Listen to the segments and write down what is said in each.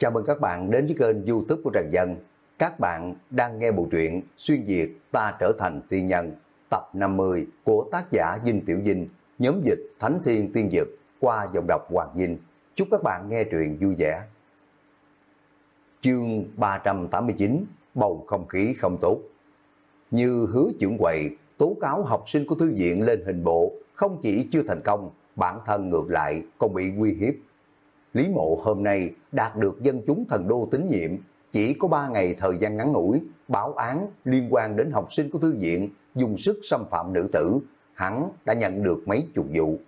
Chào mừng các bạn đến với kênh youtube của Trần Dân. Các bạn đang nghe bộ truyện Xuyên Việt Ta Trở Thành Tiên Nhân tập 50 của tác giả Dinh Tiểu Dinh, nhóm dịch Thánh Thiên Tiên Dực qua giọng đọc Hoàng Dinh. Chúc các bạn nghe truyện vui vẻ. Chương 389 Bầu không khí không tốt Như hứa trưởng quầy tố cáo học sinh của thư viện lên hình bộ không chỉ chưa thành công, bản thân ngược lại còn bị nguy hiếp Lý Mộ hôm nay đạt được dân chúng thần đô tín nhiệm, chỉ có 3 ngày thời gian ngắn ngủi, báo án liên quan đến học sinh của thư viện dùng sức xâm phạm nữ tử, hắn đã nhận được mấy chục vụ.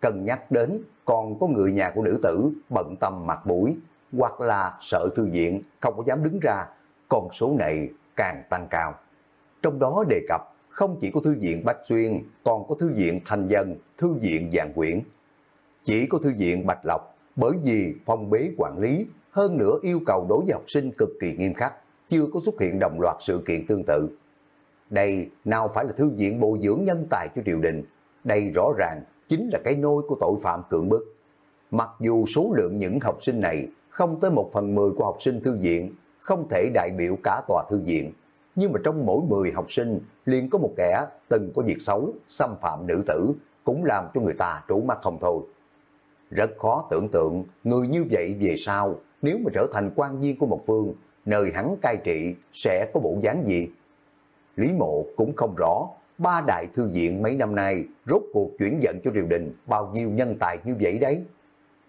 cần nhắc đến còn có người nhà của nữ tử bận tâm mặt mũi, hoặc là sợ thư viện không có dám đứng ra, con số này càng tăng cao. Trong đó đề cập không chỉ có thư viện Bách Xuyên, còn có thư viện Thành Dân, thư viện Giàn Quyển. Chỉ có thư viện Bạch Lộc bởi vì phong bế quản lý, hơn nữa yêu cầu đối với học sinh cực kỳ nghiêm khắc, chưa có xuất hiện đồng loạt sự kiện tương tự. Đây nào phải là thư viện bồi dưỡng nhân tài cho triều đình, đây rõ ràng chính là cái nôi của tội phạm cưỡng bức. Mặc dù số lượng những học sinh này không tới một phần mười của học sinh thư viện, không thể đại biểu cả tòa thư viện, nhưng mà trong mỗi 10 học sinh liền có một kẻ từng có việc xấu, xâm phạm nữ tử, cũng làm cho người ta trú mắt không thôi. Rất khó tưởng tượng người như vậy về sau nếu mà trở thành quan viên của một phương, nơi hắn cai trị sẽ có bộ dáng gì? Lý mộ cũng không rõ ba đại thư viện mấy năm nay rốt cuộc chuyển dẫn cho triều đình bao nhiêu nhân tài như vậy đấy.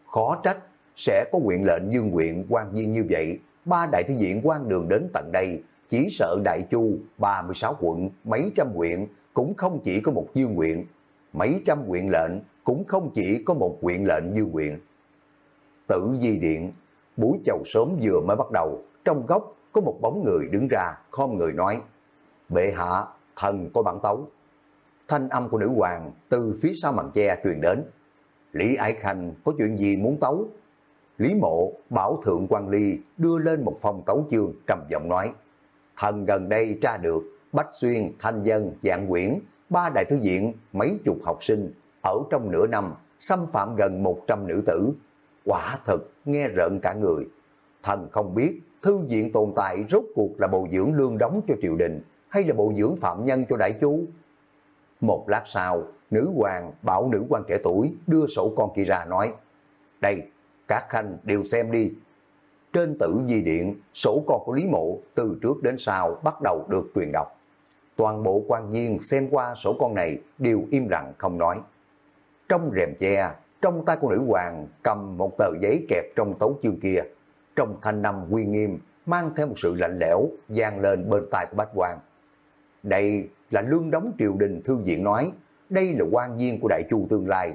Khó trách sẽ có quyện lệnh dương quyện quan viên như vậy, ba đại thư viện quan đường đến tận đây, chỉ sợ đại chu 36 quận, mấy trăm quyện cũng không chỉ có một dương quyện, mấy trăm quyện lệnh cũng không chỉ có một quyện lệnh như quyện. Tử di điện, buổi chầu sớm vừa mới bắt đầu, trong góc có một bóng người đứng ra, khom người nói, bệ hạ, thần có bản tấu. Thanh âm của nữ hoàng từ phía sau màn che truyền đến. Lý Ái Khanh có chuyện gì muốn tấu? Lý Mộ bảo thượng quan ly đưa lên một phòng tấu chương trầm giọng nói. Thần gần đây tra được Bách Xuyên, Thanh Dân, Dạng Quyển, ba đại thư viện, mấy chục học sinh ở trong nửa năm xâm phạm gần 100 nữ tử. Quả thật nghe rợn cả người. Thần không biết thư viện tồn tại rốt cuộc là bồi dưỡng lương đóng cho triều đình hay là bồi dưỡng phạm nhân cho đại chú. Một lát sau, nữ hoàng bảo nữ quan trẻ tuổi đưa sổ con kia ra nói Đây, các khanh đều xem đi. Trên tử di điện, sổ con của Lý Mộ từ trước đến sau bắt đầu được truyền đọc. Toàn bộ quan viên xem qua sổ con này đều im lặng không nói. Trong rèm che, trong tay của nữ hoàng cầm một tờ giấy kẹp trong tấu chương kia. Trong thanh năm uy nghiêm, mang theo một sự lạnh lẽo, gian lên bên tai của bách quan. Đây là lương đóng triều đình thư viện nói, đây là quan viên của đại chu tương lai.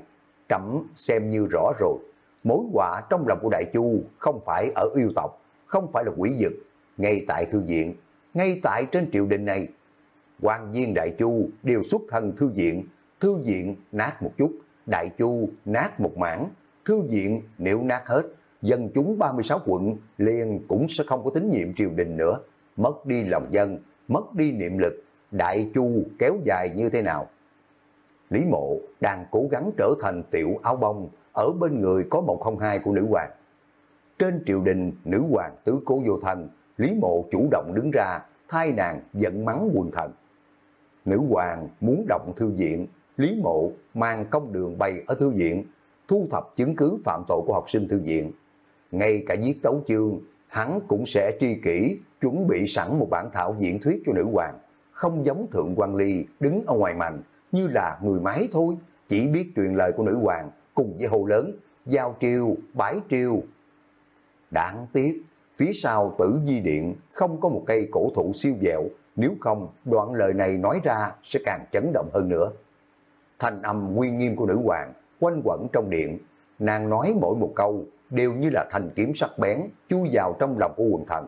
Trẫm xem như rõ rồi, mối họa trong lòng của đại chu không phải ở yêu tộc, không phải là quỷ dực, ngay tại thư viện, ngay tại trên triều đình này quan viên đại chu đều xuất thân thư viện, thư viện nát một chút, Đại Chu nát một mảng, thư viện nếu nát hết, dân chúng 36 quận liền cũng sẽ không có tín nhiệm triều đình nữa, mất đi lòng dân, mất đi niệm lực, Đại Chu kéo dài như thế nào? Lý Mộ đang cố gắng trở thành tiểu áo bông ở bên người có 102 của nữ hoàng. Trên triều đình, nữ hoàng tứ cố vô thần, Lý Mộ chủ động đứng ra thay nàng giận mắng quần thần. Nữ hoàng muốn động thư viện Lý Mộ mang công đường bày ở thư viện, thu thập chứng cứ phạm tội của học sinh thư viện. Ngay cả viết tấu chương, hắn cũng sẽ tri kỷ, chuẩn bị sẵn một bản thảo diễn thuyết cho nữ hoàng. Không giống Thượng quan Ly đứng ở ngoài mành, như là người máy thôi, chỉ biết truyền lời của nữ hoàng, cùng với hồ lớn, giao triều, bái triều. Đáng tiếc, phía sau tử di điện không có một cây cổ thụ siêu dẹo, nếu không đoạn lời này nói ra sẽ càng chấn động hơn nữa thành âm uy nghiêm của nữ hoàng quanh quẩn trong điện, nàng nói mỗi một câu đều như là thành kiếm sắc bén chui vào trong lòng của quần thần.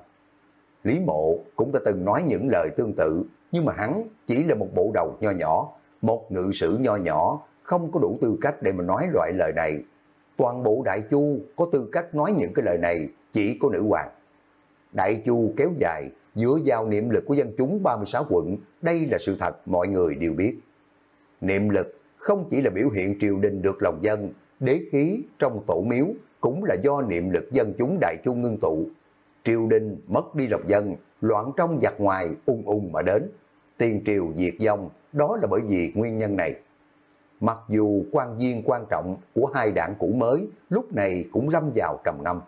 Lý mộ cũng đã từng nói những lời tương tự, nhưng mà hắn chỉ là một bộ đầu nho nhỏ, một ngự sử nho nhỏ, không có đủ tư cách để mà nói loại lời này. Toàn bộ Đại Chu có tư cách nói những cái lời này chỉ có nữ hoàng. Đại Chu kéo dài, giữa giao niệm lực của dân chúng 36 quận, đây là sự thật mọi người đều biết. Niệm lực không chỉ là biểu hiện triều đình được lòng dân, đế khí trong tổ miếu, cũng là do niệm lực dân chúng đại chung ngưng tụ. Triều đình mất đi lòng dân, loạn trong giặc ngoài ung ung mà đến. Tiền triều diệt vong, đó là bởi vì nguyên nhân này. Mặc dù quan viên quan trọng của hai đảng cũ mới lúc này cũng lâm vào trầm ngâm.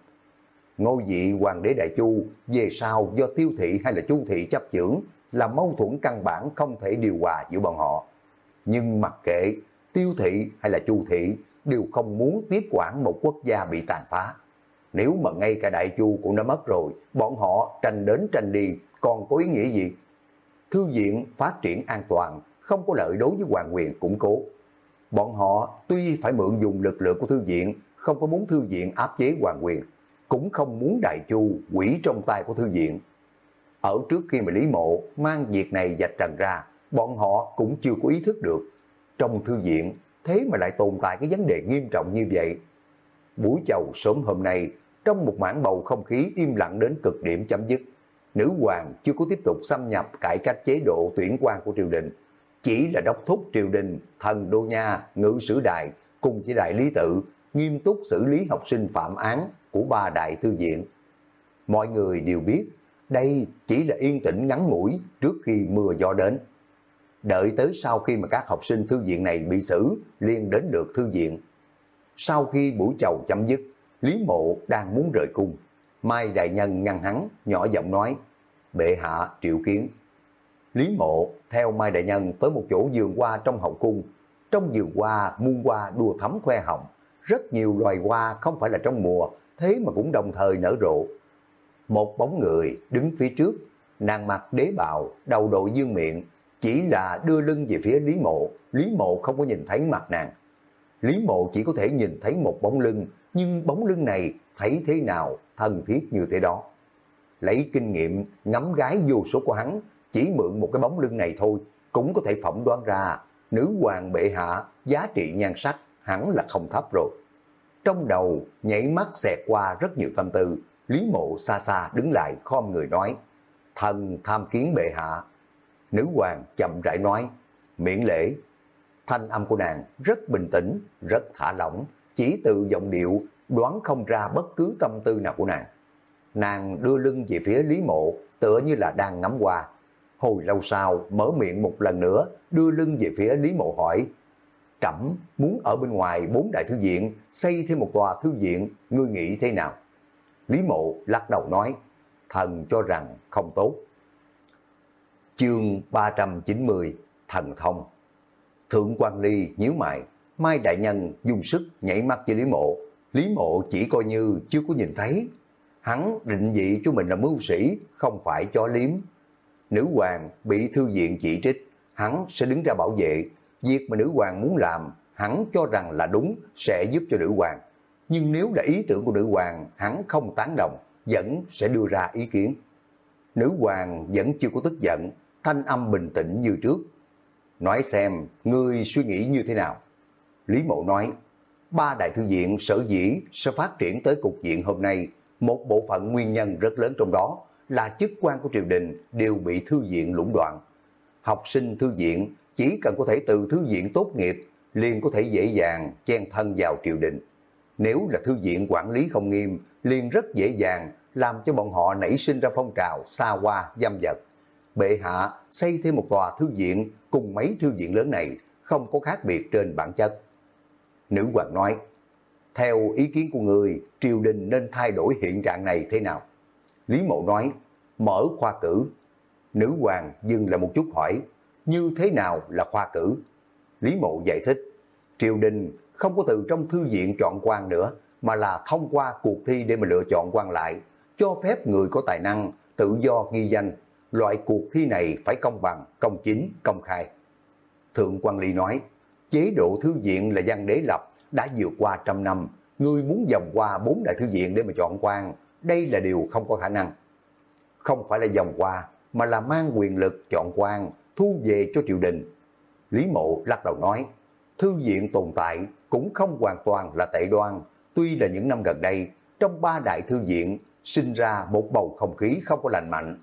Ngôi vị hoàng đế Đại Chu về sau do tiêu thị hay là chu thị chấp chưởng là mâu thuẫn căn bản không thể điều hòa giữa bọn họ. Nhưng mặc kệ tiêu thị hay là chu thị đều không muốn tiếp quản một quốc gia bị tàn phá. Nếu mà ngay cả Đại Chu cũng đã mất rồi, bọn họ tranh đến tranh đi còn có ý nghĩa gì? Thư viện phát triển an toàn, không có lợi đối với hoàng quyền củng cố. Bọn họ tuy phải mượn dùng lực lượng của thư viện, không có muốn thư viện áp chế hoàng quyền, cũng không muốn đại chu quỷ trong tay của thư viện. Ở trước khi mà Lý Mộ mang việc này dạch trần ra, bọn họ cũng chưa có ý thức được. Trong thư viện, thế mà lại tồn tại cái vấn đề nghiêm trọng như vậy. Buổi chầu sớm hôm nay, trong một mảng bầu không khí im lặng đến cực điểm chấm dứt, nữ hoàng chưa có tiếp tục xâm nhập cải cách chế độ tuyển quan của triều đình. Chỉ là đốc thúc triều đình, thần đô nha, ngự sử đại cùng với đại lý tự nghiêm túc xử lý học sinh phạm án của ba đại thư viện. Mọi người đều biết đây chỉ là yên tĩnh ngắn ngủi trước khi mưa gió đến. Đợi tới sau khi mà các học sinh thư viện này bị xử, liên đến được thư viện. Sau khi buổi chầu chấm dứt, Lý Mộ đang muốn rời cung. Mai Đại Nhân ngăn hắn, nhỏ giọng nói, bệ hạ triệu kiến. Lý Mộ theo Mai Đại Nhân tới một chỗ vườn hoa trong hậu cung. Trong vườn hoa muôn hoa đua thắm khoe hồng, rất nhiều loài hoa không phải là trong mùa, thế mà cũng đồng thời nở rộ. Một bóng người đứng phía trước, nàng mặc đế bào, đầu đội dương miệng, chỉ là đưa lưng về phía Lý Mộ, Lý Mộ không có nhìn thấy mặt nàng. Lý Mộ chỉ có thể nhìn thấy một bóng lưng, nhưng bóng lưng này thấy thế nào thân thiết như thế đó. Lấy kinh nghiệm ngắm gái vô số của hắn, chỉ mượn một cái bóng lưng này thôi, cũng có thể phỏng đoán ra nữ hoàng bệ hạ giá trị nhan sắc hẳn là không thấp rồi. Trong đầu nhảy mắt xẹt qua rất nhiều tâm tư, Lý Mộ xa xa đứng lại khom người nói, thần tham kiến bệ hạ. Nữ hoàng chậm rãi nói, miễn lễ. Thanh âm của nàng rất bình tĩnh, rất thả lỏng, chỉ từ giọng điệu đoán không ra bất cứ tâm tư nào của nàng. Nàng đưa lưng về phía Lý Mộ tựa như là đang ngắm qua. Hồi lâu sau mở miệng một lần nữa đưa lưng về phía Lý Mộ hỏi Trẫm muốn ở bên ngoài bốn đại thư viện xây thêm một tòa thư viện, ngươi nghĩ thế nào? Lý Mộ lắc đầu nói, thần cho rằng không tốt. Chương 390 Thần Thông Thượng quan Ly nhíu mày, Mai Đại Nhân dùng sức nhảy mắt với Lý Mộ. Lý Mộ chỉ coi như chưa có nhìn thấy. Hắn định vị cho mình là mưu sĩ, không phải cho liếm. Nữ hoàng bị thư viện chỉ trích, hắn sẽ đứng ra bảo vệ, Việc mà nữ hoàng muốn làm, hắn cho rằng là đúng, sẽ giúp cho nữ hoàng. Nhưng nếu là ý tưởng của nữ hoàng, hắn không tán đồng, vẫn sẽ đưa ra ý kiến. Nữ hoàng vẫn chưa có tức giận, thanh âm bình tĩnh như trước. Nói xem, ngươi suy nghĩ như thế nào? Lý Mộ nói, ba đại thư viện sở dĩ sẽ phát triển tới cục diện hôm nay, một bộ phận nguyên nhân rất lớn trong đó là chức quan của triều đình đều bị thư viện lũng đoạn. Học sinh thư viện chỉ cần có thể từ thư viện tốt nghiệp, liền có thể dễ dàng chen thân vào triều đình. Nếu là thư viện quản lý không nghiêm, liền rất dễ dàng làm cho bọn họ nảy sinh ra phong trào xa hoa, dâm vật. Bệ hạ xây thêm một tòa thư viện cùng mấy thư viện lớn này không có khác biệt trên bản chất. Nữ hoàng nói, theo ý kiến của người, triều đình nên thay đổi hiện trạng này thế nào? Lý Mộ nói, mở khoa cử. Nữ hoàng dừng lại một chút hỏi, như thế nào là khoa cử. Lý Mộ giải thích, triều đình không có từ trong thư viện chọn quan nữa, mà là thông qua cuộc thi để mà lựa chọn quan lại, cho phép người có tài năng tự do ghi danh. Loại cuộc thi này phải công bằng, công chính, công khai. Thượng quan Ly nói, chế độ thư viện là văn đế lập, đã vượt qua trăm năm, người muốn vòng qua bốn đại thư viện để mà chọn quan, đây là điều không có khả năng. Không phải là vòng qua, mà là mang quyền lực chọn quan, thu về cho triều đình. Lý Mộ lắc đầu nói, thư viện tồn tại cũng không hoàn toàn là tệ đoan. Tuy là những năm gần đây, trong ba đại thư viện sinh ra một bầu không khí không có lành mạnh,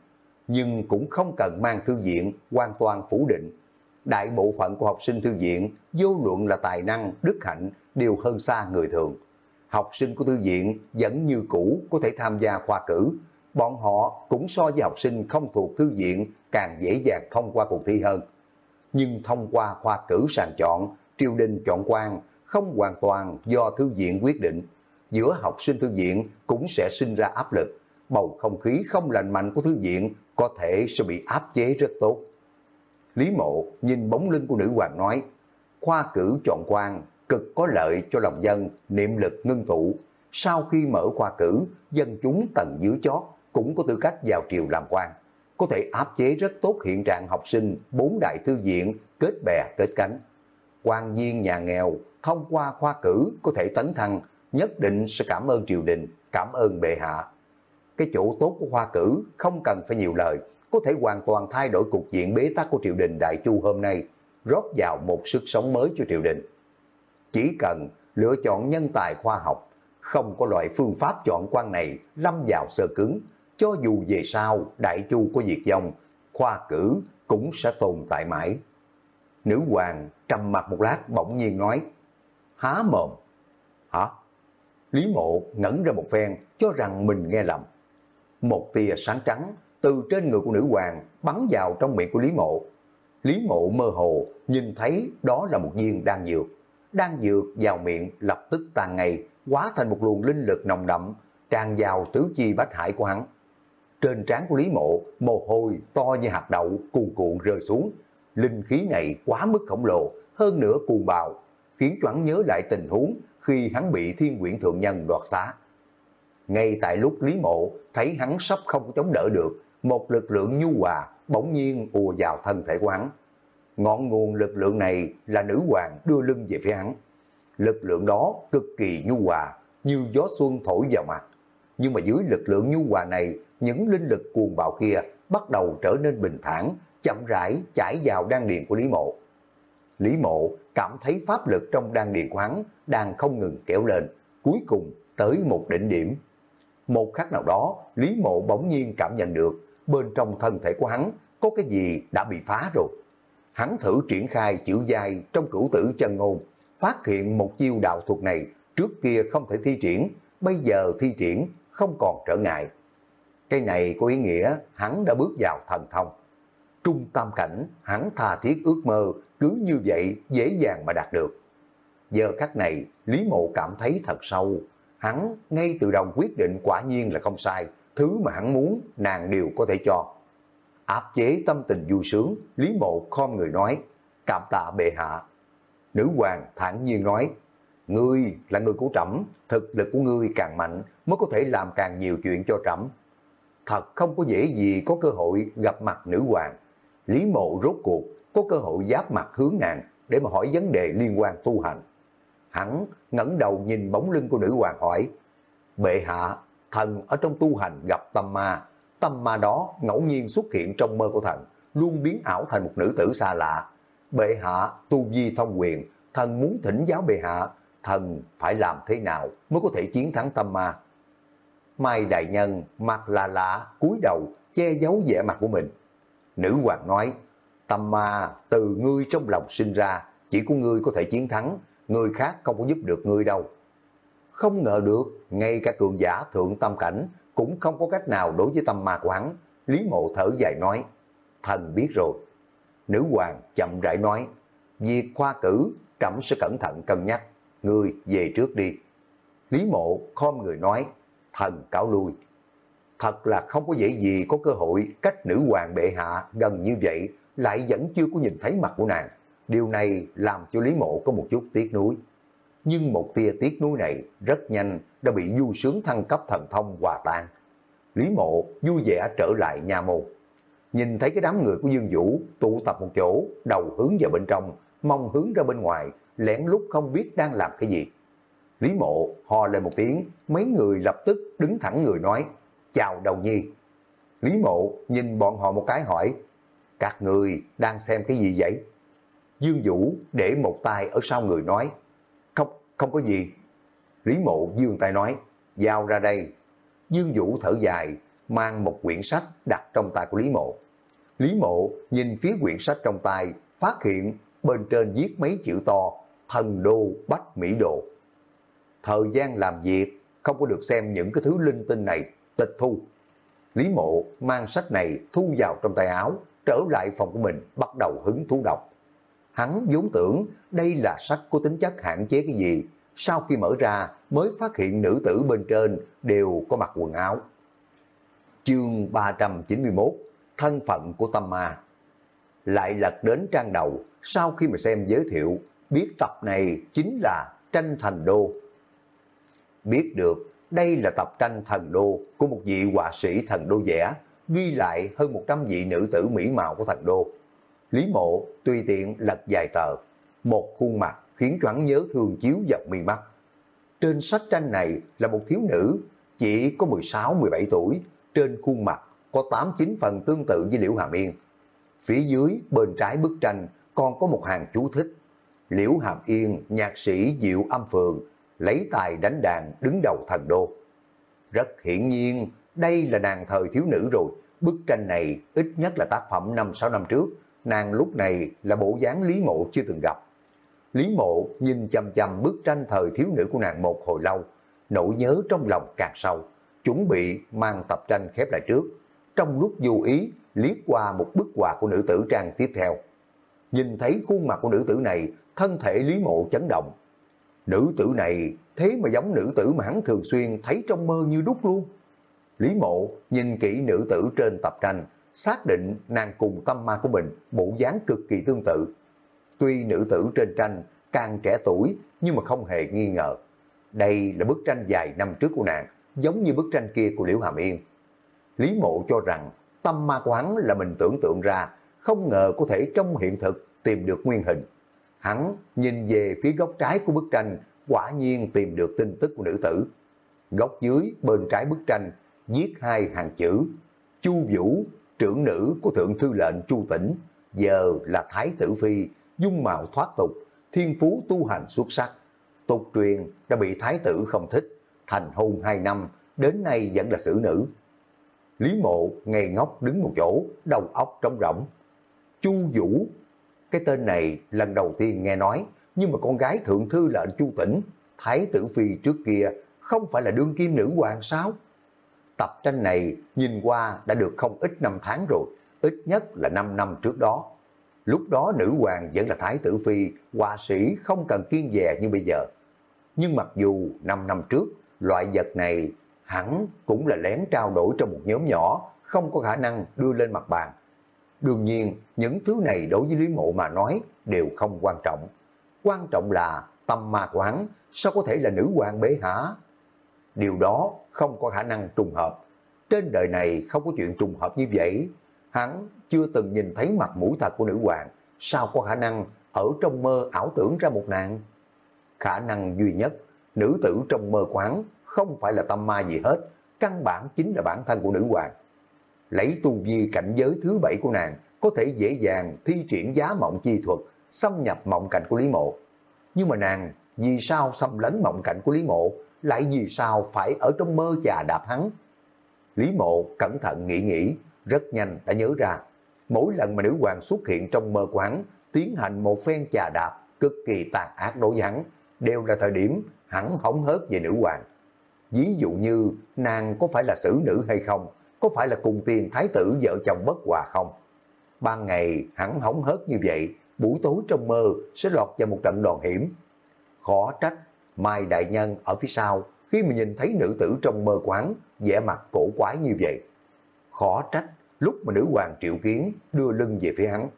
nhưng cũng không cần mang thư viện hoàn toàn phủ định. Đại bộ phận của học sinh thư viện vô luận là tài năng, đức hạnh đều hơn xa người thường. học sinh của thư viện vẫn như cũ có thể tham gia khoa cử. Bọn họ cũng so với học sinh không thuộc thư viện càng dễ dàng thông qua cuộc thi hơn. Nhưng thông qua khoa cử sàng chọn, triều đình chọn quan không hoàn toàn do thư viện quyết định. Giữa học sinh thư viện cũng sẽ sinh ra áp lực. Bầu không khí không lành mạnh của thư viện có thể sẽ bị áp chế rất tốt. Lý mộ nhìn bóng lưng của nữ hoàng nói, khoa cử chọn quan cực có lợi cho lòng dân, niệm lực ngưng tụ. Sau khi mở khoa cử, dân chúng tầng dưới chót cũng có tư cách vào triều làm quan. Có thể áp chế rất tốt hiện trạng học sinh bốn đại thư viện kết bè kết cánh. quan viên nhà nghèo thông qua khoa cử có thể tấn thăng, nhất định sẽ cảm ơn triều đình, cảm ơn bệ hạ. Cái chỗ tốt của khoa cử không cần phải nhiều lời, có thể hoàn toàn thay đổi cục diện bế tắc của triều đình Đại Chu hôm nay, rót vào một sức sống mới cho triều đình. Chỉ cần lựa chọn nhân tài khoa học, không có loại phương pháp chọn quan này lâm vào sơ cứng, cho dù về sau Đại Chu có diệt vong, khoa cử cũng sẽ tồn tại mãi. Nữ hoàng trầm mặt một lát bỗng nhiên nói, há mồm. Hả? Lý mộ ngẩn ra một phen cho rằng mình nghe lầm. Một tia sáng trắng từ trên người của nữ hoàng bắn vào trong miệng của Lý mộ. Lý mộ mơ hồ nhìn thấy đó là một viên đan dược. Đan dược vào miệng lập tức tàn ngay, hóa thành một luồng linh lực nồng đậm, tràn vào tứ chi bách hải của hắn. Trên trán của Lý mộ, mồ hôi to như hạt đậu cuồn cuộn rơi xuống. Linh khí này quá mức khổng lồ, hơn nữa cuồng bạo, khiến cho hắn nhớ lại tình huống khi hắn bị thiên quyển thượng nhân đoạt xá. Ngay tại lúc Lý Mộ thấy hắn sắp không chống đỡ được, một lực lượng nhu hòa bỗng nhiên ùa vào thân thể của hắn. Ngọn nguồn lực lượng này là nữ hoàng đưa lưng về phía hắn. Lực lượng đó cực kỳ nhu hòa, như gió xuân thổi vào mặt. Nhưng mà dưới lực lượng nhu hòa này, những linh lực cuồng bạo kia bắt đầu trở nên bình thản, chậm rãi chảy vào đan điền của Lý Mộ. Lý Mộ cảm thấy pháp lực trong đan điền của hắn đang không ngừng kéo lên, cuối cùng tới một đỉnh điểm. Một khắc nào đó, Lý Mộ bỗng nhiên cảm nhận được bên trong thân thể của hắn có cái gì đã bị phá rồi. Hắn thử triển khai chữ dài trong cửu tử chân ngôn, phát hiện một chiêu đạo thuật này trước kia không thể thi triển, bây giờ thi triển không còn trở ngại. Cái này có ý nghĩa hắn đã bước vào thần thông. Trung tam cảnh, hắn tha thiết ước mơ, cứ như vậy dễ dàng mà đạt được. Giờ khắc này, Lý Mộ cảm thấy thật sâu. Hắn ngay từ đầu quyết định quả nhiên là không sai, thứ mà hắn muốn nàng đều có thể cho. Áp chế tâm tình vui sướng, Lý Mộ khom người nói, cảm tạ bệ hạ. Nữ hoàng thản nhiên nói, ngươi là người của trẫm, thực lực của ngươi càng mạnh mới có thể làm càng nhiều chuyện cho trẫm. Thật không có dễ gì có cơ hội gặp mặt nữ hoàng. Lý Mộ rốt cuộc có cơ hội giáp mặt hướng nàng để mà hỏi vấn đề liên quan tu hành. Hắn ngẩng đầu nhìn bóng lưng của nữ hoàng hỏi, bệ hạ, thần ở trong tu hành gặp tâm ma, tâm ma đó ngẫu nhiên xuất hiện trong mơ của thần, luôn biến ảo thành một nữ tử xa lạ. Bệ hạ tu vi thông quyền, thần muốn thỉnh giáo bệ hạ, thần phải làm thế nào mới có thể chiến thắng tâm ma. Mai đại nhân mặt là lạ, cúi đầu che giấu vẻ mặt của mình. Nữ hoàng nói, tâm ma từ ngươi trong lòng sinh ra, chỉ có ngươi có thể chiến thắng, người khác không có giúp được ngươi đâu. Không ngờ được, ngay cả cường giả thượng tâm cảnh cũng không có cách nào đối với tâm ma của hắn. Lý mộ thở dài nói, thần biết rồi. Nữ hoàng chậm rãi nói, việc khoa cử, trẫm sẽ cẩn thận cân nhắc, ngươi về trước đi. Lý mộ khom người nói, thần cáo lui. Thật là không có dễ gì có cơ hội cách nữ hoàng bệ hạ gần như vậy, lại vẫn chưa có nhìn thấy mặt của nàng. Điều này làm cho Lý Mộ có một chút tiếc nuối. Nhưng một tia tiếc nuối này rất nhanh đã bị du sướng thăng cấp thần thông hòa tan. Lý Mộ vui vẻ trở lại nhà môn. Nhìn thấy cái đám người của Dương Vũ tụ tập một chỗ, đầu hướng vào bên trong, mong hướng ra bên ngoài, lén lút không biết đang làm cái gì. Lý Mộ ho lên một tiếng, mấy người lập tức đứng thẳng người nói, chào đầu nhi. Lý Mộ nhìn bọn họ một cái hỏi, các người đang xem cái gì vậy? Dương Vũ để một tay ở sau người nói, không, không có gì. Lý Mộ dương tay nói, giao ra đây. Dương Vũ thở dài, mang một quyển sách đặt trong tay của Lý Mộ. Lý Mộ nhìn phía quyển sách trong tay, phát hiện bên trên viết mấy chữ to, thần đô bách Mỹ đồ thời gian làm việc không có được xem những cái thứ linh tinh này, tịch thu. Lý mộ mang sách này thu vào trong tay áo, trở lại phòng của mình, bắt đầu hứng thú đọc. Hắn vốn tưởng đây là sách có tính chất hạn chế cái gì, sau khi mở ra mới phát hiện nữ tử bên trên đều có mặc quần áo. Chương 391 Thân phận của tâm ma Lại lật đến trang đầu, sau khi mà xem giới thiệu, biết tập này chính là tranh thành đô. Biết được đây là tập tranh thần đô của một vị họa sĩ thần đô vẽ, ghi lại hơn 100 vị nữ tử mỹ mạo của thần đô. Lý mộ tùy tiện lật dài tờ, một khuôn mặt khiến choáng nhớ thường chiếu dọc mi mắt. Trên sách tranh này là một thiếu nữ, chỉ có 16-17 tuổi, trên khuôn mặt có 8-9 phần tương tự với Liễu Hàm Yên. Phía dưới bên trái bức tranh còn có một hàng chú thích. Liễu Hàm Yên, nhạc sĩ Diệu Âm Phường, lấy tài đánh đàn đứng đầu thần đô. Rất hiển nhiên, đây là nàng thời thiếu nữ rồi. Bức tranh này ít nhất là tác phẩm 5-6 năm trước. Nàng lúc này là bộ dáng Lý Mộ chưa từng gặp. Lý Mộ nhìn chăm chăm bức tranh thời thiếu nữ của nàng một hồi lâu, nỗi nhớ trong lòng càng sâu, chuẩn bị mang tập tranh khép lại trước. Trong lúc vô ý, liếc qua một bức họa của nữ tử trang tiếp theo. Nhìn thấy khuôn mặt của nữ tử này, thân thể Lý Mộ chấn động. Nữ tử này thế mà giống nữ tử mà hắn thường xuyên thấy trong mơ như đúc luôn. Lý Mộ nhìn kỹ nữ tử trên tập tranh, xác định nàng cùng tâm ma của mình bộ dáng cực kỳ tương tự. Tuy nữ tử trên tranh càng trẻ tuổi nhưng mà không hề nghi ngờ. Đây là bức tranh dài năm trước của nàng, giống như bức tranh kia của Liễu Hàm Yên. Lý Mộ cho rằng tâm ma quán là mình tưởng tượng ra, không ngờ có thể trong hiện thực tìm được nguyên hình. Hắn nhìn về phía góc trái của bức tranh, quả nhiên tìm được tin tức của nữ tử. Góc dưới bên trái bức tranh viết hai hàng chữ Chu Vũ, trưởng nữ của thượng thư lệnh Chu Tĩnh, giờ là Thái tử Phi, dung mạo thoát tục, thiên phú tu hành xuất sắc. Tục truyền đã bị thái tử không thích, thành hôn hai năm, đến nay vẫn là xử nữ. Lý mộ ngây ngốc đứng một chỗ, đầu óc trống rỗng. Chu Vũ, cái tên này lần đầu tiên nghe nói, nhưng mà con gái thượng thư lệnh Chu Tĩnh, thái tử phi trước kia không phải là đương kim nữ hoàng sao? Tập tranh này nhìn qua đã được không ít năm tháng rồi, ít nhất là 5 năm trước đó. Lúc đó nữ hoàng vẫn là thái tử phi, hòa sĩ không cần kiên dè như bây giờ. Nhưng mặc dù 5 năm trước, loại vật này hẳn cũng là lén trao đổi trong một nhóm nhỏ, không có khả năng đưa lên mặt bàn. Đương nhiên, những thứ này đối với Lý Mộ mà nói đều không quan trọng. Quan trọng là tâm ma của hắn sao có thể là nữ hoàng bế hả? Điều đó không có khả năng trùng hợp. Trên đời này không có chuyện trùng hợp như vậy. Hắn chưa từng nhìn thấy mặt mũi thật của nữ hoàng, sao có khả năng ở trong mơ ảo tưởng ra một nàng? Khả năng duy nhất, nữ tử trong mơ quán không phải là tâm ma gì hết, căn bản chính là bản thân của nữ hoàng. Lấy tu vi cảnh giới thứ bảy của nàng, có thể dễ dàng thi triển giá mộng chi thuật, xâm nhập mộng cảnh của Lý Mộ. Nhưng mà nàng, vì sao xâm lấn mộng cảnh của Lý Mộ, lại vì sao phải ở trong mơ chà đạp hắn? Lý Mộ cẩn thận nghĩ nghĩ, rất nhanh đã nhớ ra. Mỗi lần mà nữ hoàng xuất hiện trong mơ quán, tiến hành một phen chà đạp cực kỳ tàn ác đối với hắn, đều là thời điểm hắn hỏng hớt về nữ hoàng. Ví dụ như nàng có phải là xử nữ hay không, có phải là cùng tiền thái tử vợ chồng bất hòa không? Ban ngày hắn hóng hớt như vậy, buổi tối trong mơ sẽ lọt vào một trận đòn hiểm. Khó trách, Mai Đại Nhân ở phía sau khi mà nhìn thấy nữ tử trong mơ quán, vẻ mặt cổ quái như vậy. Khó trách, lúc mà nữ hoàng triệu kiến đưa lưng về phía hắn.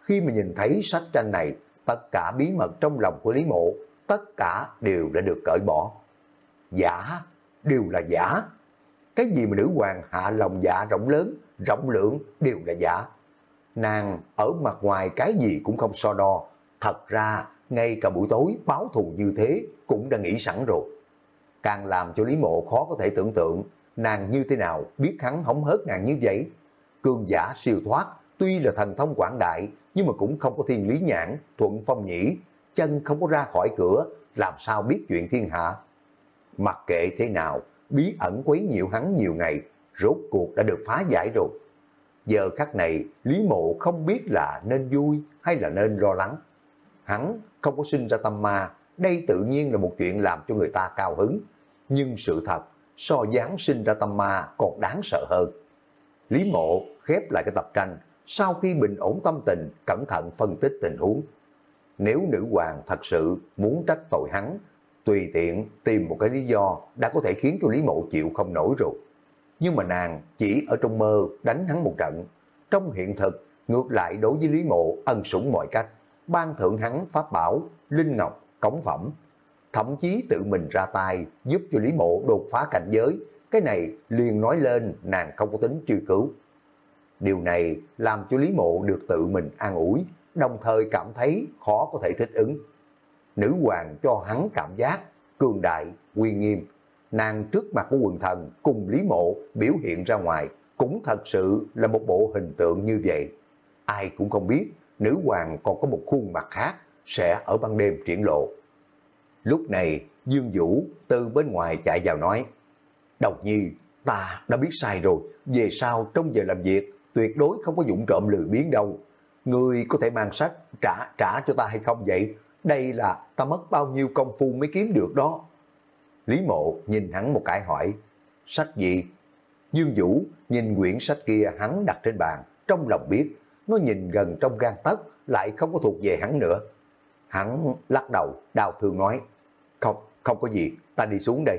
Khi mà nhìn thấy sách tranh này, tất cả bí mật trong lòng của Lý Mộ, tất cả đều đã được cởi bỏ. Giả, đều là giả. Cái gì mà nữ hoàng hạ lòng dạ rộng lớn, rộng lượng đều là giả. Nàng ở mặt ngoài cái gì cũng không so đo. Thật ra, ngay cả buổi tối báo thù như thế cũng đã nghĩ sẵn rồi. Càng làm cho Lý Mộ khó có thể tưởng tượng nàng như thế nào biết hắn hống hớt nàng như vậy. Cương giả siêu thoát, tuy là thần thông quảng đại, nhưng mà cũng không có thiên lý nhãn, thuận phong nhĩ, chân không có ra khỏi cửa, làm sao biết chuyện thiên hạ. Mặc kệ thế nào, bí ẩn quấy nhiều hắn nhiều ngày, rốt cuộc đã được phá giải rồi. Giờ khắc này, Lý Mộ không biết là nên vui hay là nên lo lắng. Hắn không có sinh ra tâm ma, đây tự nhiên là một chuyện làm cho người ta cao hứng. Nhưng sự thật, so dáng sinh ra tâm ma còn đáng sợ hơn. Lý mộ khép lại cái tập tranh, sau khi bình ổn tâm tình, cẩn thận phân tích tình huống. Nếu nữ hoàng thật sự muốn trách tội hắn, tùy tiện tìm một cái lý do đã có thể khiến cho Lý Mộ chịu không nổi rồi. Nhưng mà nàng chỉ ở trong mơ đánh hắn một trận. Trong hiện thực, ngược lại đối với Lý Mộ ân sủng mọi cách, ban thượng hắn pháp bảo, linh ngọc, cống phẩm. Thậm chí tự mình ra tay giúp cho Lý Mộ đột phá cảnh giới. Cái này liền nói lên nàng không có tính truy cứu. Điều này làm cho Lý Mộ được tự mình an ủi, đồng thời cảm thấy khó có thể thích ứng. Nữ hoàng cho hắn cảm giác cường đại, uy nghiêm. Nàng trước mặt của quần thần cùng Lý Mộ biểu hiện ra ngoài cũng thật sự là một bộ hình tượng như vậy. Ai cũng không biết nữ hoàng còn có một khuôn mặt khác sẽ ở ban đêm triển lộ. Lúc này Dương Vũ từ bên ngoài chạy vào nói Đầu nhi, ta đã biết sai rồi, về sau trong giờ làm việc tuyệt đối không có dụng trộm lười biến đâu. Người có thể mang sách trả trả cho ta hay không vậy? Đây là ta mất bao nhiêu công phu mới kiếm được đó. Lý mộ nhìn hắn một cái hỏi, sách gì? Dương Vũ nhìn quyển sách kia hắn đặt trên bàn, trong lòng biết, nó nhìn gần trong gan tất, lại không có thuộc về hắn nữa. Hắn lắc đầu, đau thương nói, không, không có gì, ta đi xuống đây.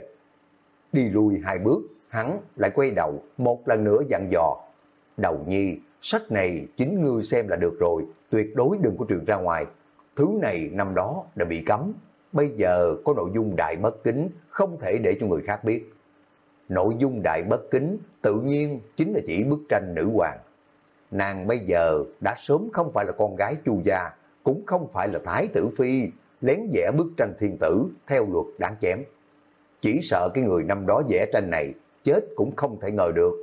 Đi lui hai bước, hắn lại quay đầu, một lần nữa dặn dò. Đầu nhi, sách này chính ngươi xem là được rồi, tuyệt đối đừng có truyền ra ngoài. Thứ này năm đó đã bị cấm, bây giờ có nội dung đại bất kính, không thể để cho người khác biết. Nội dung đại bất kính tự nhiên chính là chỉ bức tranh nữ hoàng. Nàng bây giờ đã sớm không phải là con gái chu gia, cũng không phải là thái tử phi, lén vẽ bức tranh thiên tử theo luật đáng chém. Chỉ sợ cái người năm đó vẽ tranh này chết cũng không thể ngờ được.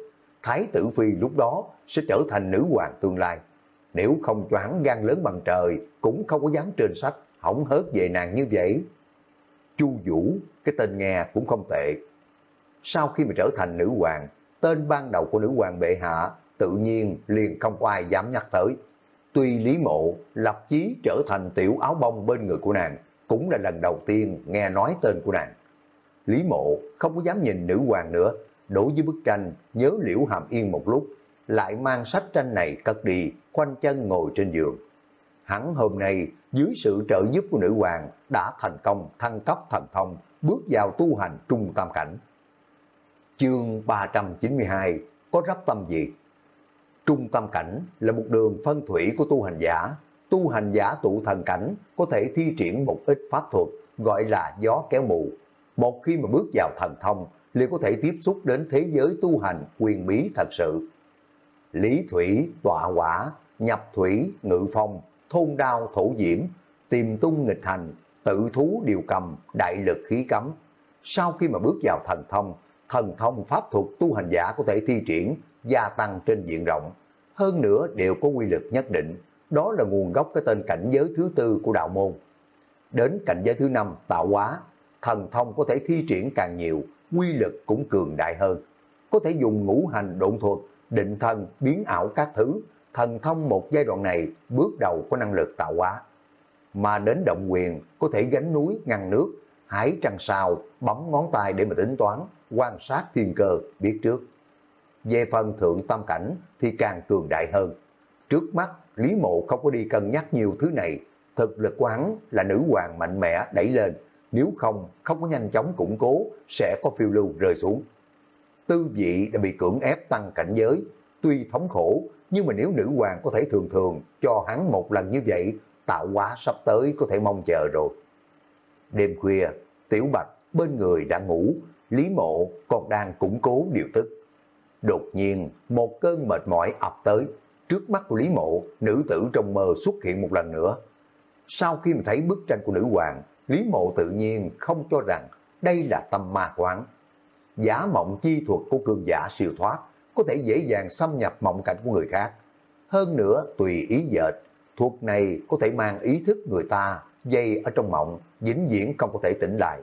Thái tử phi lúc đó sẽ trở thành nữ hoàng tương lai. Nếu không cho hắn gan lớn bằng trời, cũng không có dám trên sách, hỏng hớt về nàng như vậy. Chu Vũ, cái tên nghe cũng không tệ. Sau khi mà trở thành nữ hoàng, tên ban đầu của nữ hoàng bệ hạ tự nhiên liền không có ai dám nhắc tới. Tuy Lý Mộ lập chí trở thành tiểu áo bông bên người của nàng, cũng là lần đầu tiên nghe nói tên của nàng. Lý Mộ không có dám nhìn nữ hoàng nữa, đối với bức tranh nhớ liễu hàm yên một lúc, lại mang sách tranh này cất đi, quanh chân ngồi trên giường. Hắn hôm nay dưới sự trợ giúp của nữ hoàng đã thành công thăng cấp thần thông, bước vào tu hành trung tam cảnh. Chương 392 có rắp tâm gì? Trung tâm cảnh là một đường phân thủy của tu hành giả. Tu hành giả tụ thần cảnh có thể thi triển một ít pháp thuật gọi là gió kéo mù. Một khi mà bước vào thần thông, liền có thể tiếp xúc đến thế giới tu hành quyền bí thật sự. Lý thủy, tọa quả, nhập thủy, ngự phong, thôn đao, thổ diễm, tìm tung nghịch hành, tự thú điều cầm, đại lực khí cấm. Sau khi mà bước vào thần thông, thần thông pháp thuật tu hành giả có thể thi triển, gia tăng trên diện rộng. Hơn nữa đều có quy lực nhất định, đó là nguồn gốc cái tên cảnh giới thứ tư của đạo môn. Đến cảnh giới thứ năm tạo hóa, thần thông có thể thi triển càng nhiều, quy lực cũng cường đại hơn. Có thể dùng ngũ hành độn thuật, định thân, biến ảo các thứ, thần thông một giai đoạn này bước đầu có năng lực tạo hóa. Mà đến động quyền có thể gánh núi ngăn nước, hải trăng sao, bấm ngón tay để mà tính toán, quan sát thiên cơ, biết trước. Về phần thượng tam cảnh thì càng cường đại hơn. Trước mắt, Lý Mộ không có đi cân nhắc nhiều thứ này, thực lực của hắn là nữ hoàng mạnh mẽ đẩy lên, nếu không, không có nhanh chóng củng cố, sẽ có phiêu lưu rơi xuống. Tư vị đã bị cưỡng ép tăng cảnh giới, tuy thống khổ, nhưng mà nếu nữ hoàng có thể thường thường cho hắn một lần như vậy, tạo hóa sắp tới có thể mong chờ rồi. Đêm khuya, Tiểu Bạch bên người đã ngủ, Lý Mộ còn đang củng cố điều tức. Đột nhiên, một cơn mệt mỏi ập tới, trước mắt của Lý Mộ, nữ tử trong mơ xuất hiện một lần nữa. Sau khi mà thấy bức tranh của nữ hoàng, Lý Mộ tự nhiên không cho rằng đây là tâm ma quán. Giả mộng chi thuật của cường giả siêu thoát có thể dễ dàng xâm nhập mộng cảnh của người khác. Hơn nữa, tùy ý dệt, thuật này có thể mang ý thức người ta dây ở trong mộng, vĩnh viễn không có thể tỉnh lại.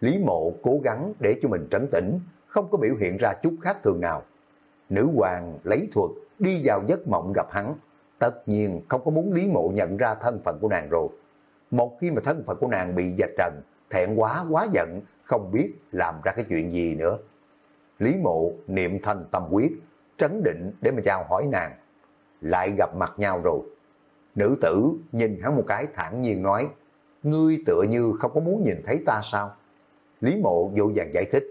Lý mộ cố gắng để cho mình trấn tĩnh, không có biểu hiện ra chút khác thường nào. Nữ hoàng lấy thuật đi vào giấc mộng gặp hắn, tất nhiên không có muốn Lý mộ nhận ra thân phận của nàng rồi. Một khi mà thân phận của nàng bị dạch trần, thẹn quá quá giận, không biết làm ra cái chuyện gì nữa. Lý mộ niệm thanh tâm quyết, trấn định để mà chào hỏi nàng. Lại gặp mặt nhau rồi. Nữ tử nhìn hắn một cái thản nhiên nói, ngươi tựa như không có muốn nhìn thấy ta sao? Lý mộ dỗ dàng giải thích,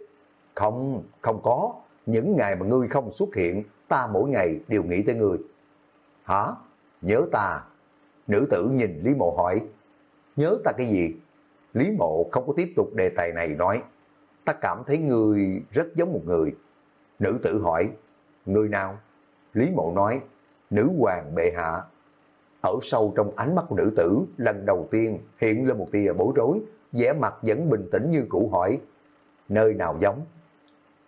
không, không có, những ngày mà ngươi không xuất hiện, ta mỗi ngày đều nghĩ tới ngươi. Hả? Nhớ ta? Nữ tử nhìn Lý mộ hỏi, nhớ ta cái gì? Lý mộ không có tiếp tục đề tài này nói, ta cảm thấy người rất giống một người. Nữ tử hỏi, người nào? Lý mộ nói, nữ hoàng bệ hạ. Ở sâu trong ánh mắt của nữ tử, lần đầu tiên hiện lên một tia bối rối, vẻ mặt vẫn bình tĩnh như cũ hỏi, nơi nào giống?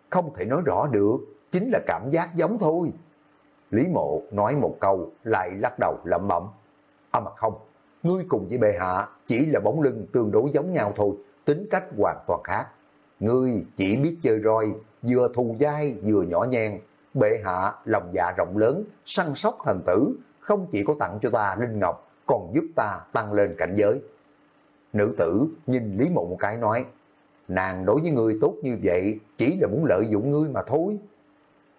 Không thể nói rõ được, chính là cảm giác giống thôi. Lý mộ nói một câu, lại lắc đầu lẩm bẩm. À mà không, ngươi cùng với bệ hạ chỉ là bóng lưng tương đối giống nhau thôi, tính cách hoàn toàn khác. Ngươi chỉ biết chơi roi, vừa thù dai vừa nhỏ nhen. Bệ hạ lòng dạ rộng lớn, săn sóc thần tử, không chỉ có tặng cho ta Linh Ngọc, còn giúp ta tăng lên cảnh giới. Nữ tử nhìn Lý Mộ một cái nói, nàng đối với ngươi tốt như vậy chỉ là muốn lợi dụng ngươi mà thôi.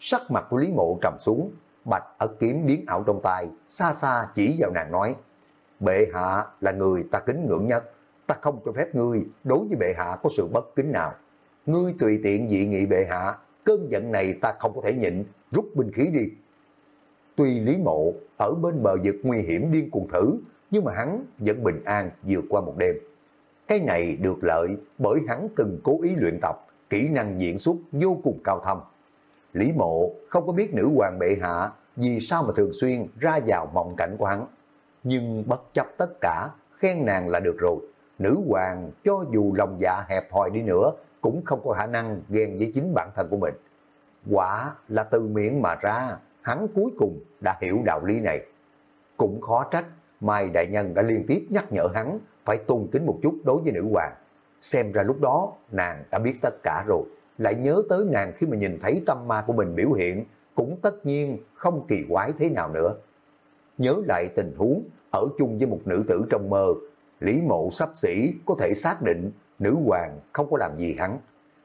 Sắc mặt của Lý Mộ trầm xuống, bạch ở kiếm biến ảo trong tay, xa xa chỉ vào nàng nói, bệ hạ là người ta kính ngưỡng nhất, ta không cho phép ngươi đối với bệ hạ có sự bất kính nào. Ngươi tùy tiện dị nghị bệ hạ, cơn giận này ta không có thể nhịn, rút binh khí đi. Tuy Lý Mộ ở bên bờ vực nguy hiểm điên cuồng thử, nhưng mà hắn vẫn bình an vượt qua một đêm. Cái này được lợi bởi hắn từng cố ý luyện tập, kỹ năng diễn xuất vô cùng cao thâm. Lý Mộ không có biết nữ hoàng bệ hạ vì sao mà thường xuyên ra vào mộng cảnh của hắn. Nhưng bất chấp tất cả, khen nàng là được rồi. Nữ hoàng cho dù lòng dạ hẹp hòi đi nữa cũng không có khả năng ghen với chính bản thân của mình. Quả là từ miệng mà ra, hắn cuối cùng đã hiểu đạo lý này. Cũng khó trách, Mai Đại Nhân đã liên tiếp nhắc nhở hắn phải tôn kính một chút đối với nữ hoàng. Xem ra lúc đó nàng đã biết tất cả rồi, lại nhớ tới nàng khi mà nhìn thấy tâm ma của mình biểu hiện, cũng tất nhiên không kỳ quái thế nào nữa. Nhớ lại tình huống ở chung với một nữ tử trong mơ, Lý Mộ sắp xỉ có thể xác định nữ hoàng không có làm gì hắn,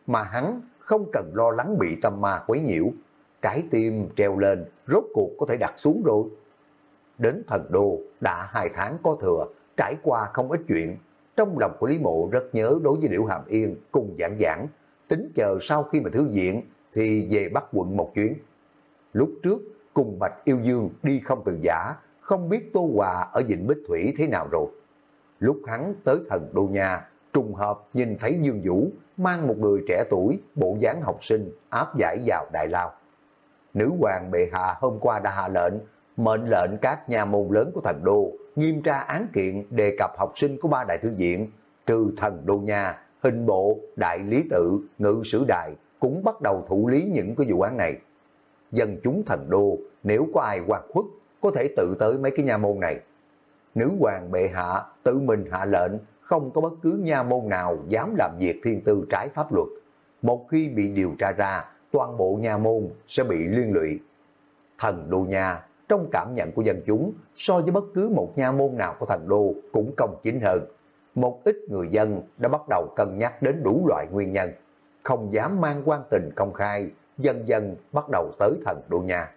mà hắn không cần lo lắng bị tâm ma quấy nhiễu. Trái tim treo lên, rốt cuộc có thể đặt xuống rồi. Đến thần đô đã hai tháng có thừa, trải qua không ít chuyện. Trong lòng của Lý Mộ rất nhớ đối với Liễu Hàm Yên cùng giảng giảng, tính chờ sau khi mà thư diện thì về Bắc quận một chuyến. Lúc trước cùng Bạch Yêu Dương đi không từ giả, không biết Tô Hòa ở Vịnh Bích Thủy thế nào rồi. Lúc hắn tới thần đô nhà, trùng hợp nhìn thấy Dương Vũ mang một người trẻ tuổi, bộ dáng học sinh, áp giải vào Đại Lao. Nữ hoàng bệ hạ hôm qua đã hạ lệnh, mệnh lệnh các nhà môn lớn của thần đô nghiêm tra án kiện đề cập học sinh của ba đại thư viện, trừ thần đô nhà, hình bộ, đại lý tự, ngự sử đài cũng bắt đầu thủ lý những cái vụ án này. Dân chúng thần đô, nếu có ai hoạt khuất, có thể tự tới mấy cái nhà môn này. Nữ hoàng bệ hạ tự mình hạ lệnh, không có bất cứ nha môn nào dám làm việc thiên tư trái pháp luật. Một khi bị điều tra ra, toàn bộ nha môn sẽ bị liên lụy. Thần đô nha trong cảm nhận của dân chúng so với bất cứ một nha môn nào của thần đô cũng công chính hơn. Một ít người dân đã bắt đầu cân nhắc đến đủ loại nguyên nhân, không dám mang quan tình công khai, dần dần bắt đầu tới thần đô nhà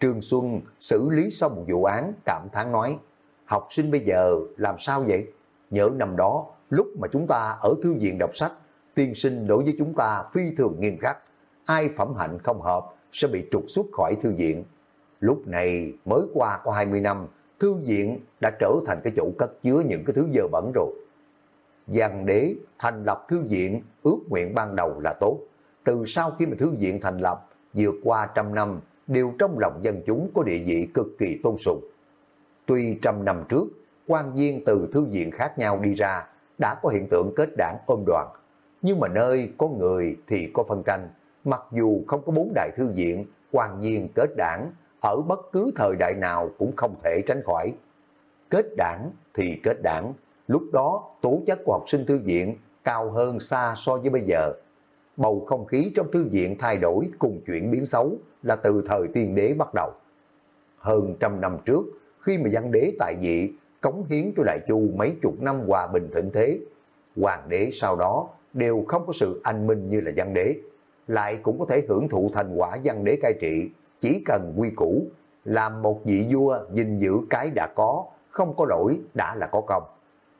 Trương Xuân xử lý xong một vụ án cảm thán nói, học sinh bây giờ làm sao vậy? Nhớ năm đó, lúc mà chúng ta ở thư viện đọc sách, tiên sinh đối với chúng ta phi thường nghiêm khắc, ai phẩm hạnh không hợp sẽ bị trục xuất khỏi thư viện. Lúc này mới qua có 20 năm, thư viện đã trở thành cái chỗ cất chứa những cái thứ dơ bẩn rồi. Giang đế thành lập thư viện ước nguyện ban đầu là tốt. Từ sau khi mà thư viện thành lập, vượt qua trăm năm, đều trong lòng dân chúng có địa vị cực kỳ tôn sùng. Tuy trăm năm trước, quan viên từ thư viện khác nhau đi ra, đã có hiện tượng kết đảng ôm đoàn. Nhưng mà nơi có người thì có phân tranh, mặc dù không có bốn đại thư viện, quan viên kết đảng, ở bất cứ thời đại nào cũng không thể tránh khỏi. Kết đảng thì kết đảng, lúc đó tố chất của học sinh thư viện cao hơn xa so với bây giờ. Bầu không khí trong thư viện thay đổi cùng chuyển biến xấu là từ thời tiên đế bắt đầu. Hơn trăm năm trước, khi mà văn đế tại vị, cống hiến cho Đại Chu mấy chục năm hòa bình thịnh thế. Hoàng đế sau đó đều không có sự anh minh như là văn đế, lại cũng có thể hưởng thụ thành quả văn đế cai trị, chỉ cần quy củ, làm một vị vua gìn giữ cái đã có, không có lỗi đã là có công.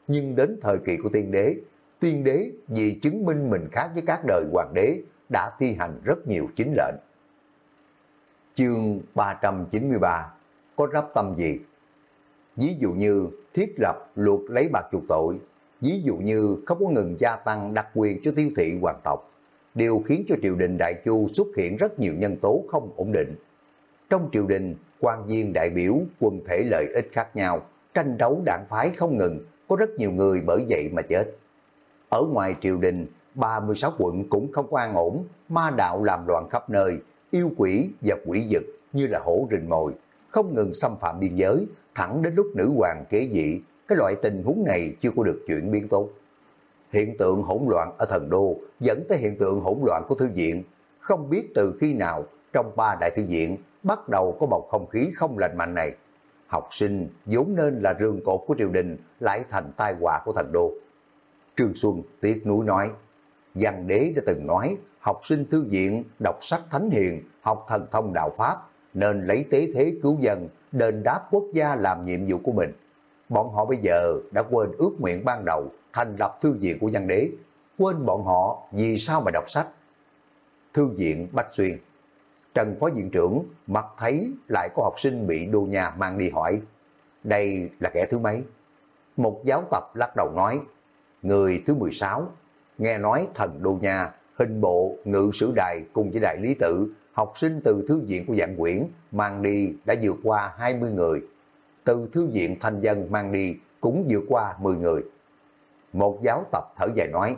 Nhưng đến thời kỳ của tiên đế, tiên đế vì chứng minh mình khác với các đời hoàng đế đã thi hành rất nhiều chính lệnh. Chương 393 Có rắp tâm gì? Ví dụ như thiết lập luật lấy bạc chuộc tội, ví dụ như không có ngừng gia tăng đặc quyền cho tiêu thị hoàng tộc, đều khiến cho triều đình Đại Chu xuất hiện rất nhiều nhân tố không ổn định. Trong triều đình, quan viên đại biểu quần thể lợi ích khác nhau, tranh đấu đảng phái không ngừng, có rất nhiều người bởi vậy mà chết. Ở ngoài triều đình, 36 quận cũng không có an ổn, ma đạo làm loạn khắp nơi, yêu quỷ và quỷ dực như là hổ rình mồi, không ngừng xâm phạm biên giới, thẳng đến lúc nữ hoàng kế vị, cái loại tình huống này chưa có được chuyển biến tốt. Hiện tượng hỗn loạn ở thần đô dẫn tới hiện tượng hỗn loạn của thư viện, không biết từ khi nào trong ba đại thư viện bắt đầu có bầu không khí không lành mạnh này. Học sinh vốn nên là rương cột của triều đình lại thành tai họa của thần đô. Trương Xuân tiếc núi nói, văn đế đã từng nói học sinh thư viện đọc sách thánh hiền, học thần thông đạo Pháp, nên lấy tế thế cứu dân, đền đáp quốc gia làm nhiệm vụ của mình. Bọn họ bây giờ đã quên ước nguyện ban đầu thành lập thư viện của văn đế, quên bọn họ vì sao mà đọc sách. Thư viện Bách Xuyên Trần Phó Viện trưởng mặt thấy lại có học sinh bị đô nhà mang đi hỏi, đây là kẻ thứ mấy? Một giáo tập lắc đầu nói, người thứ 16, nghe nói thần đô nhà, hình bộ, ngự sử đài cùng với đại lý tự, học sinh từ thư viện của dạng quyển mang đi đã vượt qua 20 người. Từ thư viện thanh dân mang đi cũng vượt qua 10 người. Một giáo tập thở dài nói,